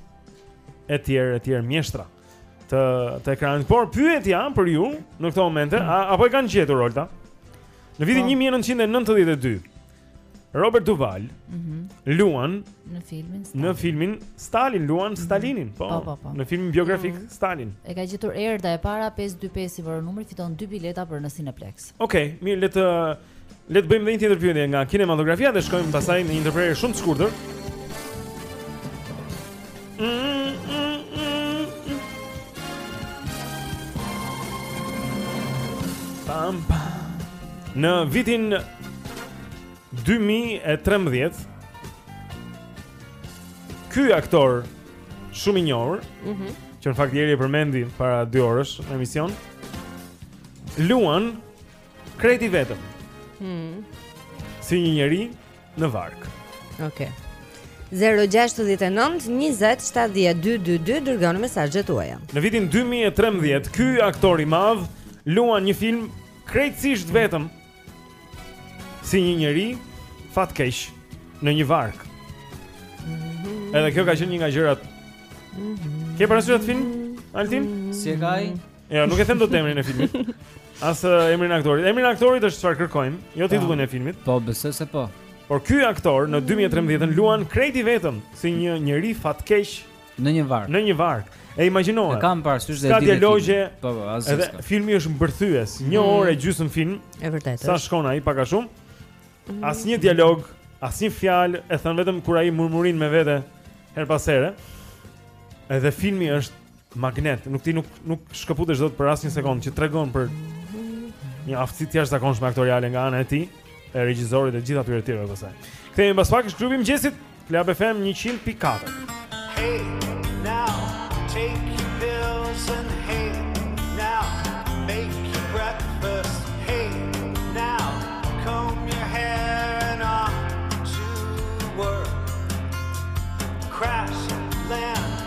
etj etj mjeshtra të të ekranit. Por pyetja për ju në këto momente, mm. apo e kanë gjetur Olta? Në vitin 1992, po. Robert Duvall mm -hmm. luan në filmin Stalin. Në filmin Stalin luan mm -hmm. Stalinin, po, po, po, po. Në filmin biografik mm -hmm. Stalin. E ka gjetur Erda e para 525 i mbaron numri fiton dy bileta për në Cineplexx. Okej, okay, mirë le të le të bëjmë edhe një tjetër pyetje nga kinematografia dhe shkojmë pastaj në një ndërprerje shumë të shkurtër. Pam pam. Në vitin 2013 Ky aktor shumë i njohur, mm -hmm. që në fakt Jeri e përmendi para 2 orësh në emision, luan krejt i vetëm. Mm. Si një njeri në varkë. Okej. Okay. 069 20 70 222 dërgoni mesazhet tuaja. Në vitin 2013, ky aktor i madh luan një film krejtësisht vetëm si një njeri fatkeq në një varkë. Mhm. Edhe kjo ka qenë një nga gjërat. Mhm. Ke parasysh atë film? Altin? Si e ka ai? Jo, nuk e them dot emrin e filmit. As emrin e aktorit. Emri i aktorit është çfarë kërkojmë, jo po. titullin e filmit. Po, besoj se po. Por ky aktor në 2013 luan krejt i vetëm si një njeri fatkeq në një varkë. Në një varkë. E imagjinoje. E kam parasysh dhe e di. Ka dialogje. Po, po, asgjë. Edhe filmi është mbërthyes, 1 mm. orë e gjysmë film. E vërtetë. Sa shkon ai pak a shumë? Mm. Asnjë dialog, asnjë fjalë, e thënë vetëm kur ai murmurin me vete herë pas here. Edhe filmi është magnet, nuk ti nuk nuk shkëputesh dot për asnjë sekondë që tregon për një aftësi të jashtëzakonshme aktoriale nga ana e tij, e regjisorit dhe gjithë atyre të tjerëve pastaj. Kthehemi pas pak në klubin e mëngjesit, Club FM 100.4. Hey, now take your pills and hey, now make your breakfast. Hey, now comb your hair and off to work. Crash and land.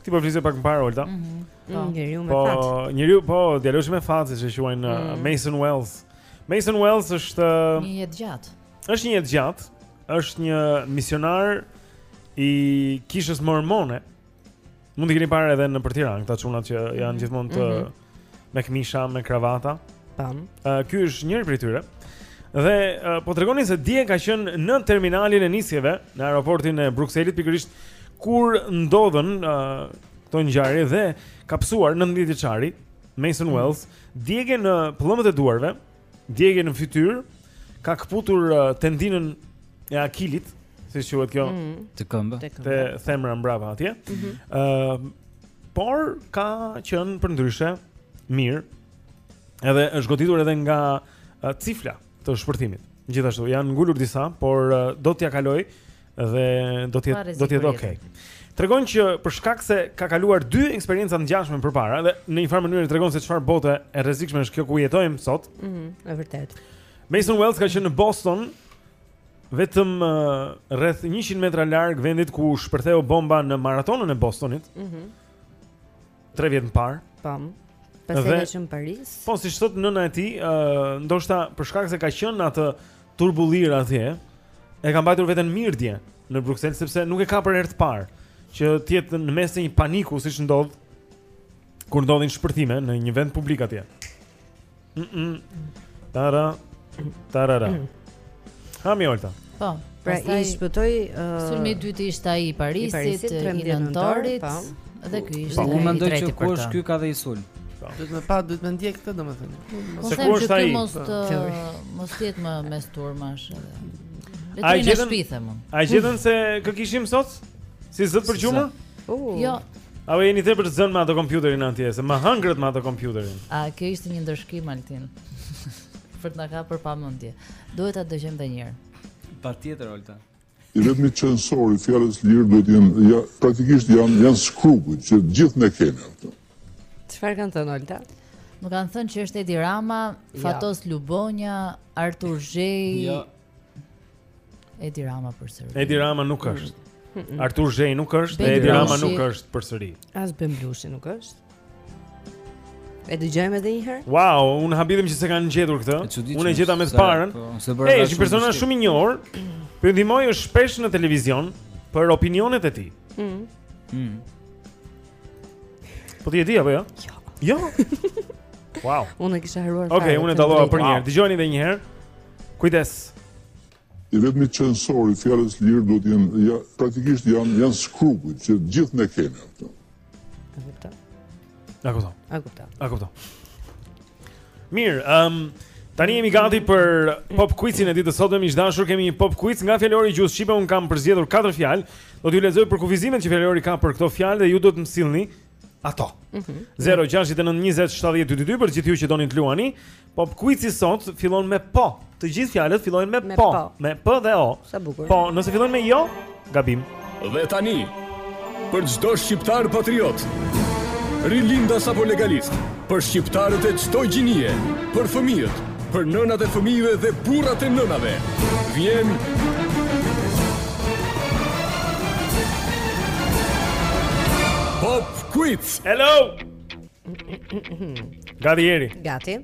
Ti po flisje pak më parë Olta. Mm -hmm. Po, mm, njeriu me po, fat. Po, njeriu po, djaloshi me fat, siç e quajnë uh, mm. Mason Wells. Mason Wells është uh, një jetë gjatë. Është një jetë gjatë, është një misionar i Kishës Mormone. Mund të keni parë edhe nëpër Tiranë këta çunat që janë mm. gjithmonë të mm -hmm. me këmisha me kravata. Tan. Uh, ky është njëri prej tyre. Dhe uh, po tregonin se dje ka qenë në terminalin e nisjeve në aeroportin e Brukselit pikërisht kur ndodhën uh, këto ngjarje dhe ka pësuar 19 vjeçari Mason mm. Wells djegie në pëllëmbët e duarve djegie në fytyrë, ka këputur uh, tendinën e Akilit, si quhet kjo, mm. te këmba, te themra mbrapa atje, mm -hmm. uh, por ka qenë përndryshe mirë, edhe është goditur edhe nga uh, cifla të shpërtimit. Gjithashtu, janë ngulur disa, por uh, do t'ia kalojë, dhe do të jetë do të jetë okay. Tregon që për shkak se ka kaluar dy eksperienca të ngjashme përpara dhe në një farë mënyre tregon se çfarë bote e rrezikshme është kjo ku jetojmë sot. Mhm, mm është vërtet. Mason Wells ka qenë në Boston vetëm uh, rreth 100 metra larg vendit ku shpërtheu bomba në maratonën e Bostonit. Mhm. Mm 3 vjet më parë. Pam. Pas e në Paris. Po siç thotë nëna e tij, ë uh, ndoshta për shkak se ka qenë atë turbullirë atje, e ka mbajtur veten mirë dje në Bruksel sepse nuk e ka për herë të parë që të jetë në mes të një paniku siç ndodh kur ndodhin shpërthime në një vend publik atje. Tara Tarara Ha mi Olta Po Pra i shpëtoi uh, Sulmi i dytë ishte ai i Parisit, i nëntorit po. dhe ky ishte. Po unë mendoj që ku është ky ka dhe një sulm. Po. Duhet me pa, duhet me ndjek këtë domethënë. Po se ku është ai? Mos të mos jetë më mes turmash edhe. Le të shpithem unë. A e gjetën se kë kishim sot? Si zot për gjumën? Jo, Apo jeni tepër të zënë me atë kompjuterin atje, se më hëngrët me atë kompjuterin. A, kjo ishte një ndërshkim, Altin. për të në ka për pa mundje. Duhet ta dëgjojmë dhe njëherë. Patjetër, Olta. I vetmi censor i fjalës lirë duhet të jenë, ja, praktikisht janë, janë skrupujt që gjithë ne kemi. Çfarë kanë thënë, Olta? Më kanë thënë që është Edi Rama, jo. Fatos Lubonja, Artur Zheji, jo. Edi Rama përsëri. Edi Rama nuk mm. është. Mm -mm. Artur Zheji nuk është, ben Edi Rama nuk është përsëri. As Ben Blushi nuk është. E dëgjojmë edhe një herë? Wow, unë habitem që s'e kanë gjetur këtë. Unë e gjeta me të parën. Po, Ej, është një personazh shumë i njohur. Po e ndihmoj është shpesh në televizion për opinionet e tij. Mm. Mm. Po ti e di apo jo? Jo. Jo. Wow. Unë e kisha harruar. Okej, okay, unë e dallova përnjëherë. Dëgjojeni edhe një herë. Kujdes. I vetmi censor i fjalës lirë duhet të jenë ja, praktikisht janë janë skrupujt që gjithë ne kemi ato. Ato. A kupton? A kupton. A kupton. Mirë, ëm um, tani jemi gati për pop quizin e ditës sotme miq dashur. Kemi një pop quiz nga fjalori i gjuhës shqipe. Un kam përzgjedhur katër fjalë. Do t'ju lexoj përkufizimet që fjalori ka për këto fjalë dhe ju duhet të më sillni ato. Mm -hmm. 069 20 70 222 për gjithë ju që doni të luani. Pop quizi sot fillon me po. Të gjithë fjalët fillojnë me, me po, po, me p dhe o. Sa bukur. Po, nëse fillojnë me jo, gabim. Dhe tani, për çdo shqiptar patriot, rilindas apo legalist, për shqiptarët e çdo gjinie, për fëmijët, për nënat e fëmijëve dhe burrat e nënave, vjen Pop Quiz. Hello. Gati jeni. Gati.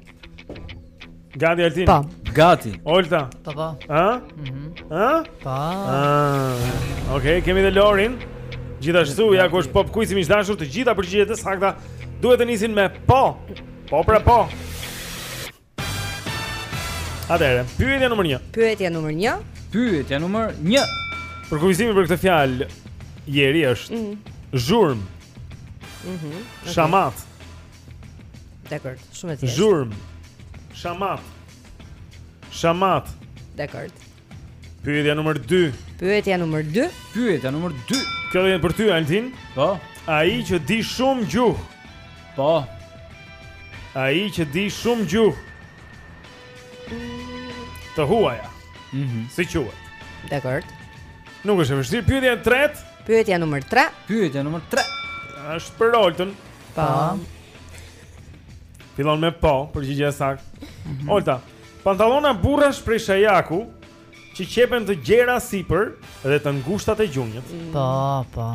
Gati Altin. Po. Gati. Olta. Po po. Ë? Mhm. Ë? Po. Ë. Okej, kemi dhe Lorin. Gjithashtu ja ku është pop kuizi miq të dashur, të gjitha përgjigjet e sakta duhet të nisin me po. Po pra po. Atëherë, pyetja numër 1. Pyetja numër 1. Pyetja numër 1. Përkufizimi për këtë fjalë, Jeri është. Mhm. Zhurm. Mhm. Shamatë. Dakord, shumë e thjeshtë. Zhurmë. Shamatë. Shamatë. Dakord. Pyetja numër 2. Pyetja numër 2. Pyetja numër 2. Kjo vjen për ty Altin? Po. Ai që di shumë gjuhë. Po. Ai që di shumë gjuhë. Të huaja. Mhm. Mm si quhet? Dakord. Nuk është e vështirë. Pyetja e tretë. Pyetja numër 3. Pyetja numër 3. Është për Oltën. Po. Fillon me po, përgjigja e saktë. Mm -hmm. Olta, pantallona burrash prej shajaku që qepen të gjera sipër dhe të ngushta te gjunjët. Mm. Po, po.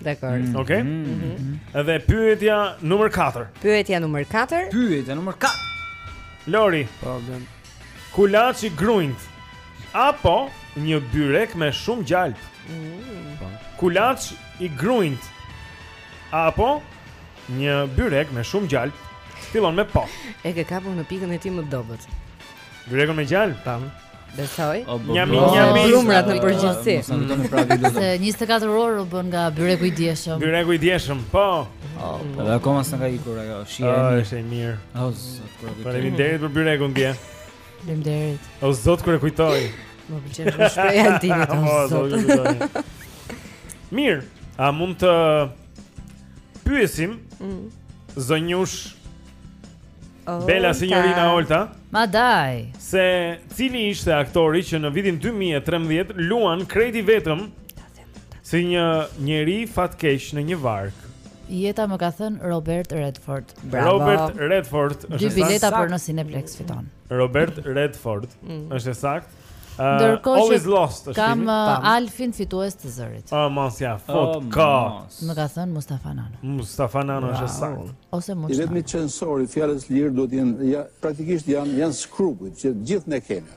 Dakord. Mm. Okej. Okay? Mm -hmm. Dhe pyetja numër 4. Pyetja numër 4. Pyetja numër 4. Lori, problem. Kulaç i grunjtë apo një byrek me shumë gjalp? Mm. Po. Kulaç i grunjtë Apo një byrek me shumë gjalp fillon me po. E ke kapur në pikën e tij më të dobët. Byrekun me gjalp? Tam. Besoj. Një mi, një mi. Lumrat në përgjithësi. Se 24 orë u bën nga byreku i djeshëm. Byreku i djeshëm, po. Edhe akoma s'ka ikur ajo, shihet. Është e mirë. Faleminderit për byrekun dje. Faleminderit. O zot kur e kujtoj. Më pëlqen shumë shprehja e tij o zot. Mirë, a mund të pyesim mm. zonjushën Olta. Bella signorina Olta? Ma dai. Se cili ishte aktori që në vitin 2013 luan krejt i vetëm Si një njeri fatkeq në një varkë. Jeta më ka thënë Robert Redford. Bravo. Robert Redford është saktë. Dy bileta për në Cineplex fiton. Robert Redford mm. është saktë. Uh, all is lost. Kemi uh, Alfin fitues të zërit. Oh, mos ja fut. Oh, ka. Më ka thënë Mustafa Nano. Mustafa Nano është saktë. Ose mund. I vetmi censor i fjalës së lirë duhet të jenë ja, praktikisht janë janë skrupujt që gjithë ne kemi.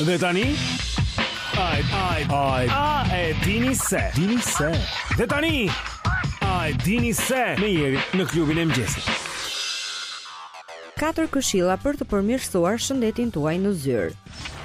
Dhe tani A e a e a e a e dini se dini se Dhe tani A e dini se me Jerin në klubin e mëngjesit Katër këshilla për të përmirësuar shëndetin tuaj në zyrë.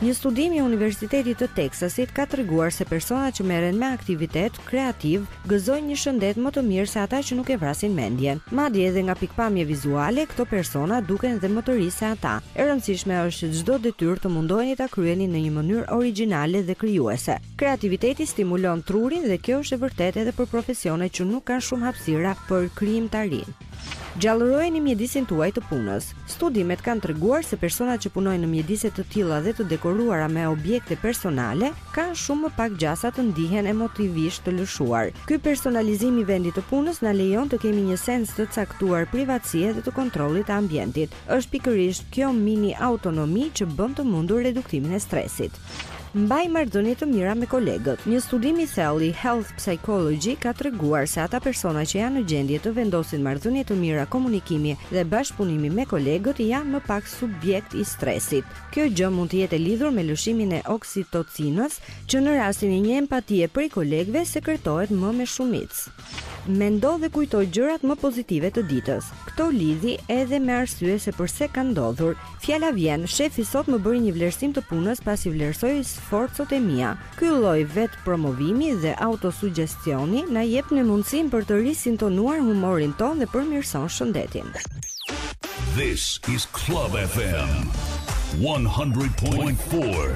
Një studim i Universitetit të Teksasit ka treguar se personat që merren me aktivitet kreativë, gëzojnë një shëndet më të mirë se ata që nuk e vrasin mendjen. Madje edhe nga pikëpamje vizuale, këto persona duken dhe më të rinj se ata. E rëndësishme është që çdo detyrë të mundoheni ta kryeni në një mënyrë origjinale dhe krijuese. Kreativiteti stimulon trurin dhe kjo është e vërtetë edhe për profesionet që nuk kanë shumë hapësira për krijimtarinë. Gjallërojeni mjedisin tuaj të punës. Studimet kanë treguar se personat që punojnë në mjedise të tilla dhe të dekoruara me objekte personale kanë shumë më pak gjasa të ndihen emotivisht të lëshuar. Ky personalizim i vendit të punës na lejon të kemi një sens të caktuar privatësie dhe të kontrollit të ambientit. Është pikërisht kjo mini-autonomi që bën të mundur reduktimin e stresit. Mbaj marrëdhënie të mira me kolegët. Një studim i thellë i Health Psychology ka treguar se ata persona që janë në gjendje të vendosin marrëdhënie të mira komunikimi dhe bashkëpunimi me kolegët janë më pak subjekt i stresit. Kjo gjë mund të jetë e lidhur me lëshimin e oksitocinës, që në rastin e një empatie prej kolegëve sekretohet më me shumicë. Mendo dhe kujto gjërat më pozitive të ditës. Këto lidhi edhe me arsye se përse kanë ndodhur. Fjala vjen, shefi sot më bëri një vlerësim të punës pasi vlerësoi sforcot e mia. Ky lloj vetëpromovimi dhe autosugjestioni na jep ne mundësinë për të risintonuar humorin tonë dhe përmirëson shëndetin. This is Club FM 100.4.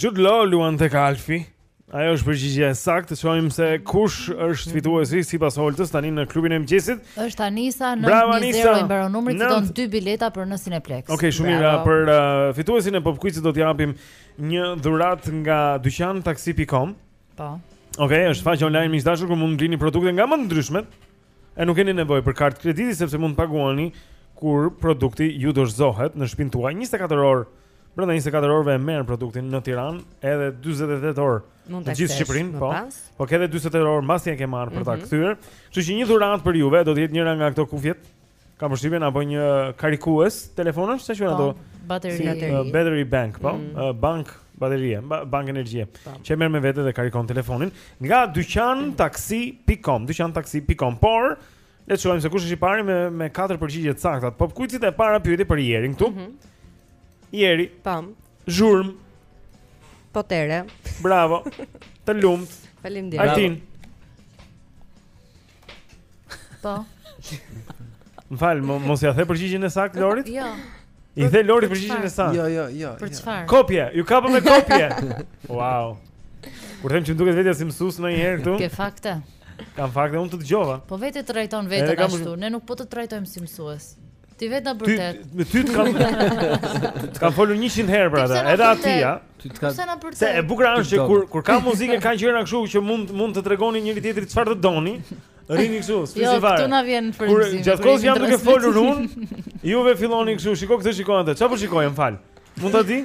Jude Law luan tek Alfi. Ajo është përgjigja e saktë. Shohim se kush është fituesi sipas Holtës tani në klubin e mëngjesit. Është Anisa në 0 i mbaron numri fiton dy bileta për në Cineplex. Okej, okay, shumë mirë. Për uh, fituesin e Pop Quizit do t'i japim një dhuratë nga dyqantaksi.com. Po. Okej, okay, është faqe online miq të dashur ku mund të blini produkte nga më të ndryshmet. E nuk keni nevojë për kartë krediti sepse mund të paguni kur produkti ju dorëzohet në shtëpinë tuaj 24 orë. Brenda 24 orëve e merr produktin në Tiranë, edhe 48 orë në gjithë Shqipërinë, po. Po ke edhe 48 orë mbasi e ke marrë për ta mhm. kthyer. Kështu që një dhuratë për juve do të jetë njëra nga këto kufjet. Kam përshtypjen apo një karikues telefonash, si quhen po, ato? Bateri, si, bateri. Uh, battery bank, po. Mm. Uh, bank baterie, ba bank energjie. Po. Që merr me vete dhe karikon telefonin nga dyqantaksi.com, dyqantaksi.com. Por le të shohim se kush është i pari me me katër përgjigje të sakta. Po kujt e para pyetje për Jerin këtu. Mm -hmm. Jeri. Pam. Zhurmë. Potere. Bravo. Të lumtë. Faleminderit. Artin. Po. Më fal, mos ia the përgjigjen e saktë Lorit? Jo. I the Lorit përgjigjen e saktë. Jo, jo, jo. Për jo. çfarë? Kopje, ju kapëm me kopje. Wow. Kur them që më duket vetja si mësues nganjëherë këtu. Ke fakte. Kam fakte, unë të dëgjova. Po vetë trajton veten ashtu, ne nuk po të trajtojmë si mësues. Ti vetë na bërtet. Me ty të kam të kam folur 100 herë për atë. Edhe atyre. Ti të kam. Se e bukura është që kur kur ka muzikë kanë gjëra kështu që mund mund të tregoni njëri tjetrit çfarë të doni. Rrini kështu, s'flisni jo, fare. Jo, këtu na vjen frymëzim. Kur gjatë kohës jam duke folur unë, juve filloni kështu, shiko këtë, shiko atë. Çfarë po shikoni, më fal. Mund ta di?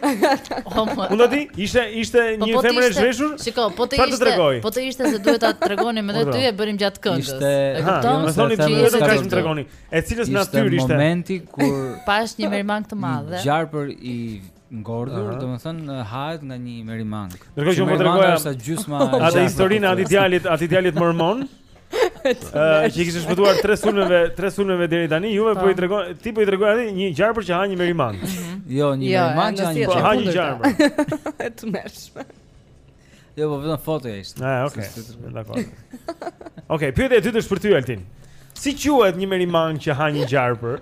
Mund ta di? Ishte ishte po, një po femër e zhveshur? Shiko, po të ishte. Po të ishte se duhet ta tregonim edhe ty e bënim gjatë këngës. Ishte. E kupton? Jo, më thoni ti edhe kaq më tregoni. E cilës natyrë ishte? Ishte momenti kur pashë një merimangë të madhe. Gjarpër i ngordhur, uh -huh. domethënë hahet nga një merimangë. Ndërkohë që më tregoja sa gjysma. Atë historinë atë djalit, atë djalit mormon. Ëh, ti kishe shpëtuar prej sulmeve, tre sulmeve deri tani. Juve po i po. tregon, ti po i tregon atë një gjarpër që ha një merimangë. Mhm. Jo, një jo, merimangë që ha një. Po ha një gjarpër. E tmerrshme. Jo, po vetëm fotoja ishte. Ah, okay. Dakor. Okay, pyetja e dytë është për ty Altin. Si quhet një merimangë që ha një gjarpër?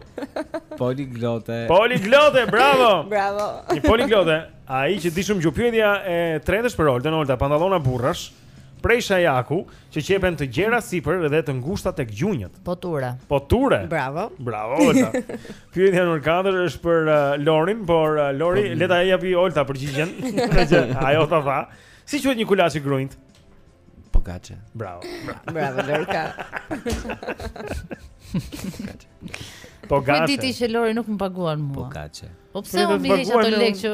Poliglote. Poliglote, bravo. Bravo. Një poliglote. Ai që di shumë gjuhë. Pyetja e tretë është për Oltën, Olta, pantallona burrash. Prej shajaku që qepen të gjera sipër dhe të ngushta tek gjunjët. Poture. Poture. Bravo. Bravo. Pyetja numër 4 është për uh, Lorin, por uh, Lori po, le t'ia japi Olta përgjigjen. Ajo ta tha. Si quhet një kulaç i grunjtë? Pogaçe. Bravo. Bravo Lorka. Pogaçe. Po ditë që Lori nuk më paguan mua. Pogaçe. Po pse u miri ato lekë që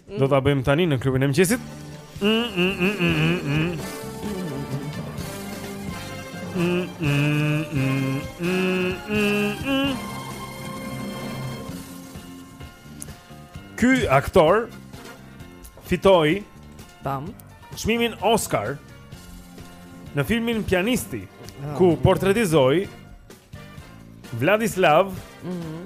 do ta bëjmë tani në klubin e mëngjesit. Mm, mm, mm, mm, mm, mm. Mm, mm, mm, mm, mm, mm. Ky aktor fitoi Tam. çmimin Oscar në filmin Pianisti, Ah. ku portretizoi Vladislav Mhm.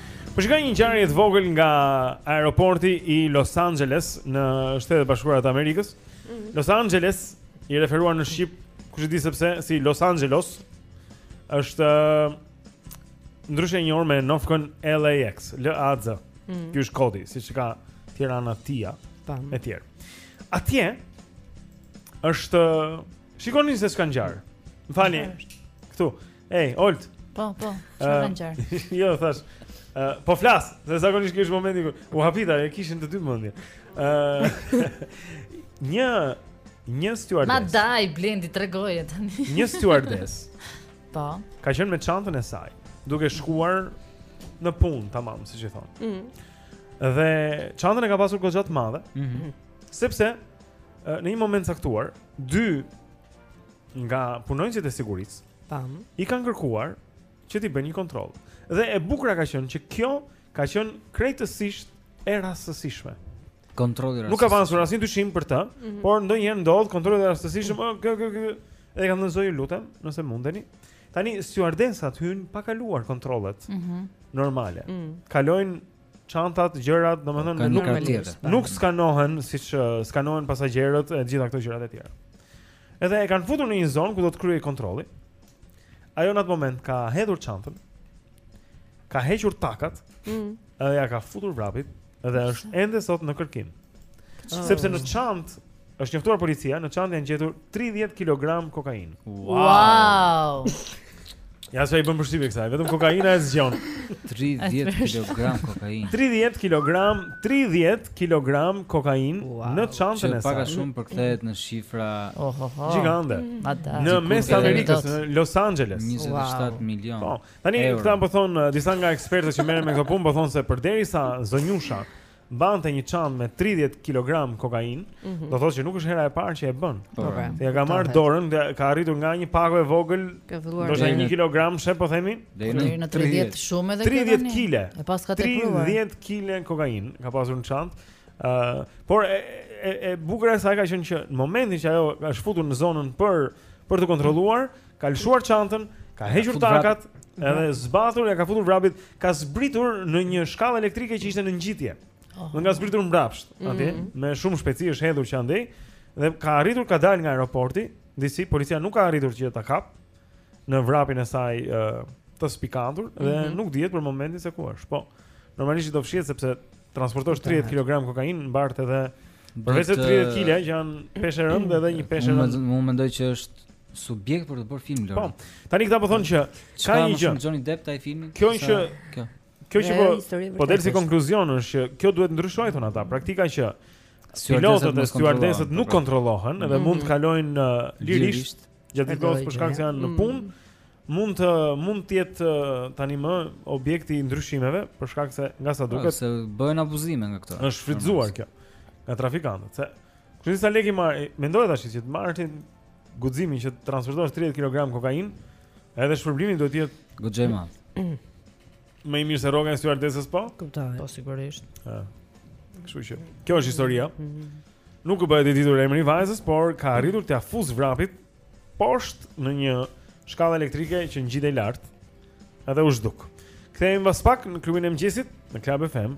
Po, ka një ngjarje e vogël nga aeroporti i Los Angeles në Shtetet e Bashkuara të Amerikës. Mm -hmm. Los Angeles i referuar në shqip, kush e di se pse si Los Anxhelos është uh, ndryshe e njohur me nofkën LAX, LAZ. Mm -hmm. Ky është kodi, siç ka Tirana TIA, e të tjerë. Atje është shikoni se ç'ka ngjarë. M'falni. Këtu. Ej, Olt. Po, po, çfarë ka ngjarë? Jo, thashë. Uh, po flas, se zakonisht ky ish momenti kur u hapita, e kishin të dy mendjen. Ë uh një një stjuardesë. Pa dale Blendi tregoje tani. një stjuardesë. Po. Ka qenë me çantën e saj, duke shkuar në punë, tamam, siç i thonë. Ëh. Mm. Dhe çantën e ka pasur goxha të madhe. Ëh. Mm -hmm. Sepse në një moment të caktuar, dy nga punonjësit e sigurisë. Tam. I kanë kërkuar që t'i bëjnë një kontroll. Dhe e bukura ka qenë që kjo ka qenë krejtësisht e rastësishme. Kontroll i rastësishëm. Nuk ka pasur asnjë dyshim për të, mm -hmm. por ndonjëherë ndodh kontroll i rastësishëm, mm -hmm. kë kë kë. Edhe kanë thënë zonjë, ju lutem, nëse mundeni. Tani stewardesat hyjnë pa kaluar kontrollet. Mm -hmm. Normale. Mm -hmm. Kalojnë çantat, gjërat, domethënë nuk kanë tjetër. Nuk skanohen siç skanohen pasagjerët e gjitha këto gjërat e tjera. Edhe e kanë futur në një zonë ku do të kryhej kontrolli. Ajo në atë moment ka hedhur çantën. Ka hequr takat. Mm. Edhe ia ka futur vrapit dhe është ende sot në kërkim. Sepse në çantë Është njoftuar policia, në çantë janë gjetur 30 kilogram kokainë. Wow. Ja sa i bën përshtypje kësaj, vetëm kokaina e zgjon. 30 kg kokainë. 30 kg, 30 kg kokainë wow. në çantën e saj. Pak a shumë përkthehet në shifra oh, oh, oh. gjigande. Në mes të Amerikës, në Los Angeles. 27 wow. milionë. Po. Tani këta po thonë uh, disa nga ekspertët që merren me këto punë, po thonë se përderisa zonjusha mbante një çantë me 30 kilogram kokainë, mm -hmm. do thotë që nuk është hera e parë që e bën. Po, po. Ia ka marrë dorën, ka arritur nga një pako e vogël, do të 1 kilogram, she po themi, deri në 30 shumë edhe 30 kg. E paska tepruar. 30 kg kokainë ka pasur në çantë. Ëh, uh, por e e, e bukura e saj ka qenë që në momentin që ajo është futur në zonën për për t'u kontrolluar, mm -hmm Ka lëshuar çantën, ka hequr takat, edhe zbathur ia ka futur vrapit, ka zbritur në një shkallë elektrike që ishte në ngjitje. Oh. Dhe ka zbritur mbrapsht, mm -hmm. atje mhm. me shumë shpejtësi është hedhur që andej dhe ka arritur ka dalë nga aeroporti, disi policia nuk ka arritur që ta kapë në vrapin e saj uh, të spikantur mm -hmm. dhe mhm. nuk dihet për momentin se ku është. Po. Normalisht do fshihet sepse të transportosh 30 kg kokainë mbart edhe Përveçse 30 kg që janë peshë rëndë edhe një peshë rëndë. Unë mendoj që është subjekt për të bërë film Lori. Po. Tani këta po thonë që ka një gjë. Ka Johnny Depp atë filmin. Kjo që kjo. Kjo që po po del si konkluzion është që kjo duhet të ndryshojë thonë ata. Praktika që pilotët dhe stewardesat nuk kontrollohen dhe mund të mhm. kalojnë uh, lirisht Gjatë gjithë kohës për shkak se janë në mm. punë, mund të mund të jetë tanimë objekt i ndryshimeve për shkak se nga sa duket se bëhen abuzime nga këto. Është shfrytzuar kjo nga trafikantët. Se kushedi sa lekë marr, mendoj tash që të marrësh guximin që të transportosh 30 kg kokainë, edhe shpërblimi duhet të jetë goxhë i madh. Më i mirë se rroga e stewardesës po? Kuptoj. Po sigurisht. Ëh. Kështu që. Kjo është historia. Mm -hmm. Nuk bëhet i ditur emri i vajzës, por ka arritur t'ia fusë vrapit poshtë në një shkallë elektrike që ngjitej lart. Edhe u zhduk. Kthehemi pas pak në klubin e mëngjesit në Club FM.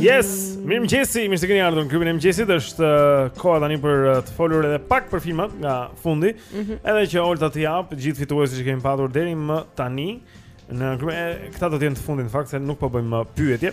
Yes, mirëmëngjesi, mirë se keni ardhur në klubin e mëngjesit është uh, koha tani për uh, të folur edhe pak për filmat nga fundi mm -hmm. Edhe që Olta të japë, gjithë fituesit që kemi patur deri më tani Në klubin e këta do t'jen të fundit, në fakt se nuk po bëjmë më pyetje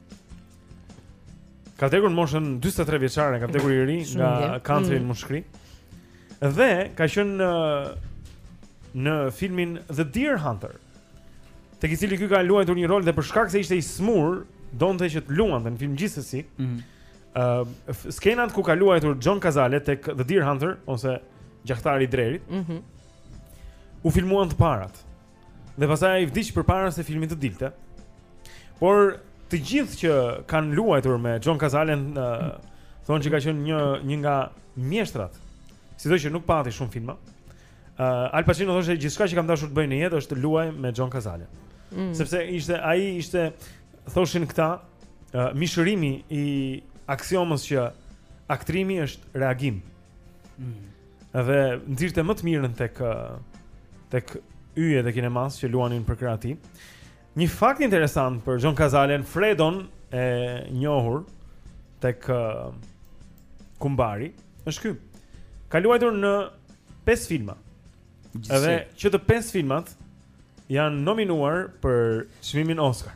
Ka vdekur në moshën 43 vjeçare, ka vdekur i ri nga kanceri në mm. mushkëri. Dhe ka qenë në në filmin The Deer Hunter. Te i cili ky ka luajtur një rol dhe për shkak se ishte i sëmurë, donte që të luante në film gjithsesi. Ëh, mm -hmm. uh, skenat ku ka luajtur John Cazale tek The Deer Hunter ose Gjahtari i Drerit. Ëh. Mm -hmm. U filmuan të parat. Dhe pastaj ai vdiq përpara se filmi të dilte Por të gjithë që kanë luajtur me John Cazalen uh, Thonë që ka qenë një, një nga mjeshtrat Sido që nuk pati shumë filma uh, Al Pacino thoshte gjithçka që kam dashur të bëj në jetë është të luaj me John Cazalen mm. Sepse ishte, ai ishte Thoshin këta uh, Mishërimi i aksiomës që Aktrimi është reagim Mm. Dhe nxirrte më të mirën tek tek yjet e kinemasë që luanin përkrah tij. Një fakt interesant për John Cazalen, Fredon e njohur tek Kumbari, është ky. Ka luajtur në 5 filma. Edhe që të 5 filmat janë nominuar për çmimin Oscar.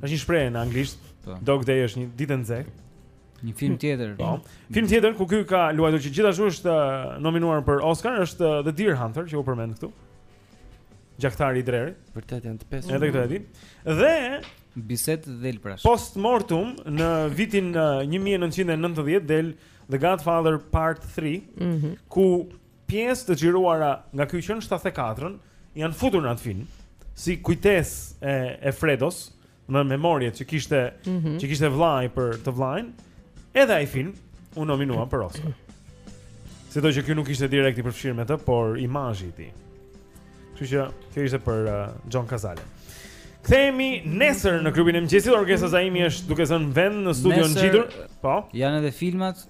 Është një shprehje në anglisht. Po. Dog Day është një ditë e nxehtë. Një film tjetër. Po. Film tjetër ku ky ka luajtur që gjithashtu është uh, nominuar për Oscar është uh, The Deer Hunter që u përmend këtu. Gjahtari i drerit. Vërtet janë të pesë. Edhe këtë e di. Dhe Bisedë dhelprash. Post mortem në vitin uh, 1990 del The Godfather Part 3, mm -hmm. ku Pjesë të xhiruara nga ky që në shtatëdhjetë e katër-ën janë futur në atë film si kujtesë e e Fredos, në memoriet që kishte mm -hmm. që kishte vëllai për të vëllain, edhe ai film u nominua për Oscar. Sido që ky nuk ishte direkt i përfshirë me të, por imazhi i tij. Kështu që kjo ishte për uh, John Cazale. Kthehemi nesër në klubin e mëngjesit. Orkestra Zaimi është duke zënë vend në studion ngjitur. Po. Janë edhe filmat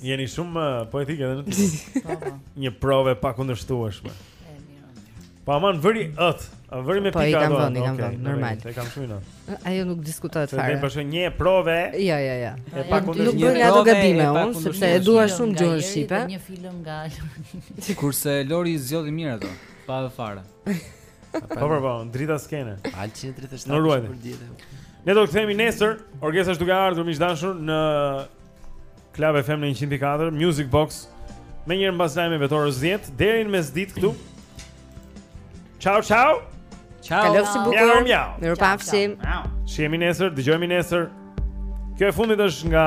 Jeni shumë uh, poetike edhe në titull. Po, po. Një provë e pakundërshtueshme. Po aman vëri ë-të, a vëri me po, pika ato. Po, i kam vënë, normal. E kam shumë. Ajo nuk diskutohet fare. Ne bashkë një provë. Jo, jo, jo. E pa kundër një provë. Nuk bëj ato gabime unë, sepse e dua shumë gjuhën shqipe. Një film nga Kurse Lori zgjodhi mirë ato, pa fare. Po po, po drita skene. Al 137 për ditë. Ne do të kthehemi nesër, orkestra është duke ardhur miq të dashur në Club FM në 104 Music Box. Menjëherë mbas lajmeve të orës 10 deri në mesditë këtu Ciao, ciao Ciao Kalofshi bukur Miau, miau Mirupafshim Shihemi nesër, dëgjohemi nesër Kjo e fundit është nga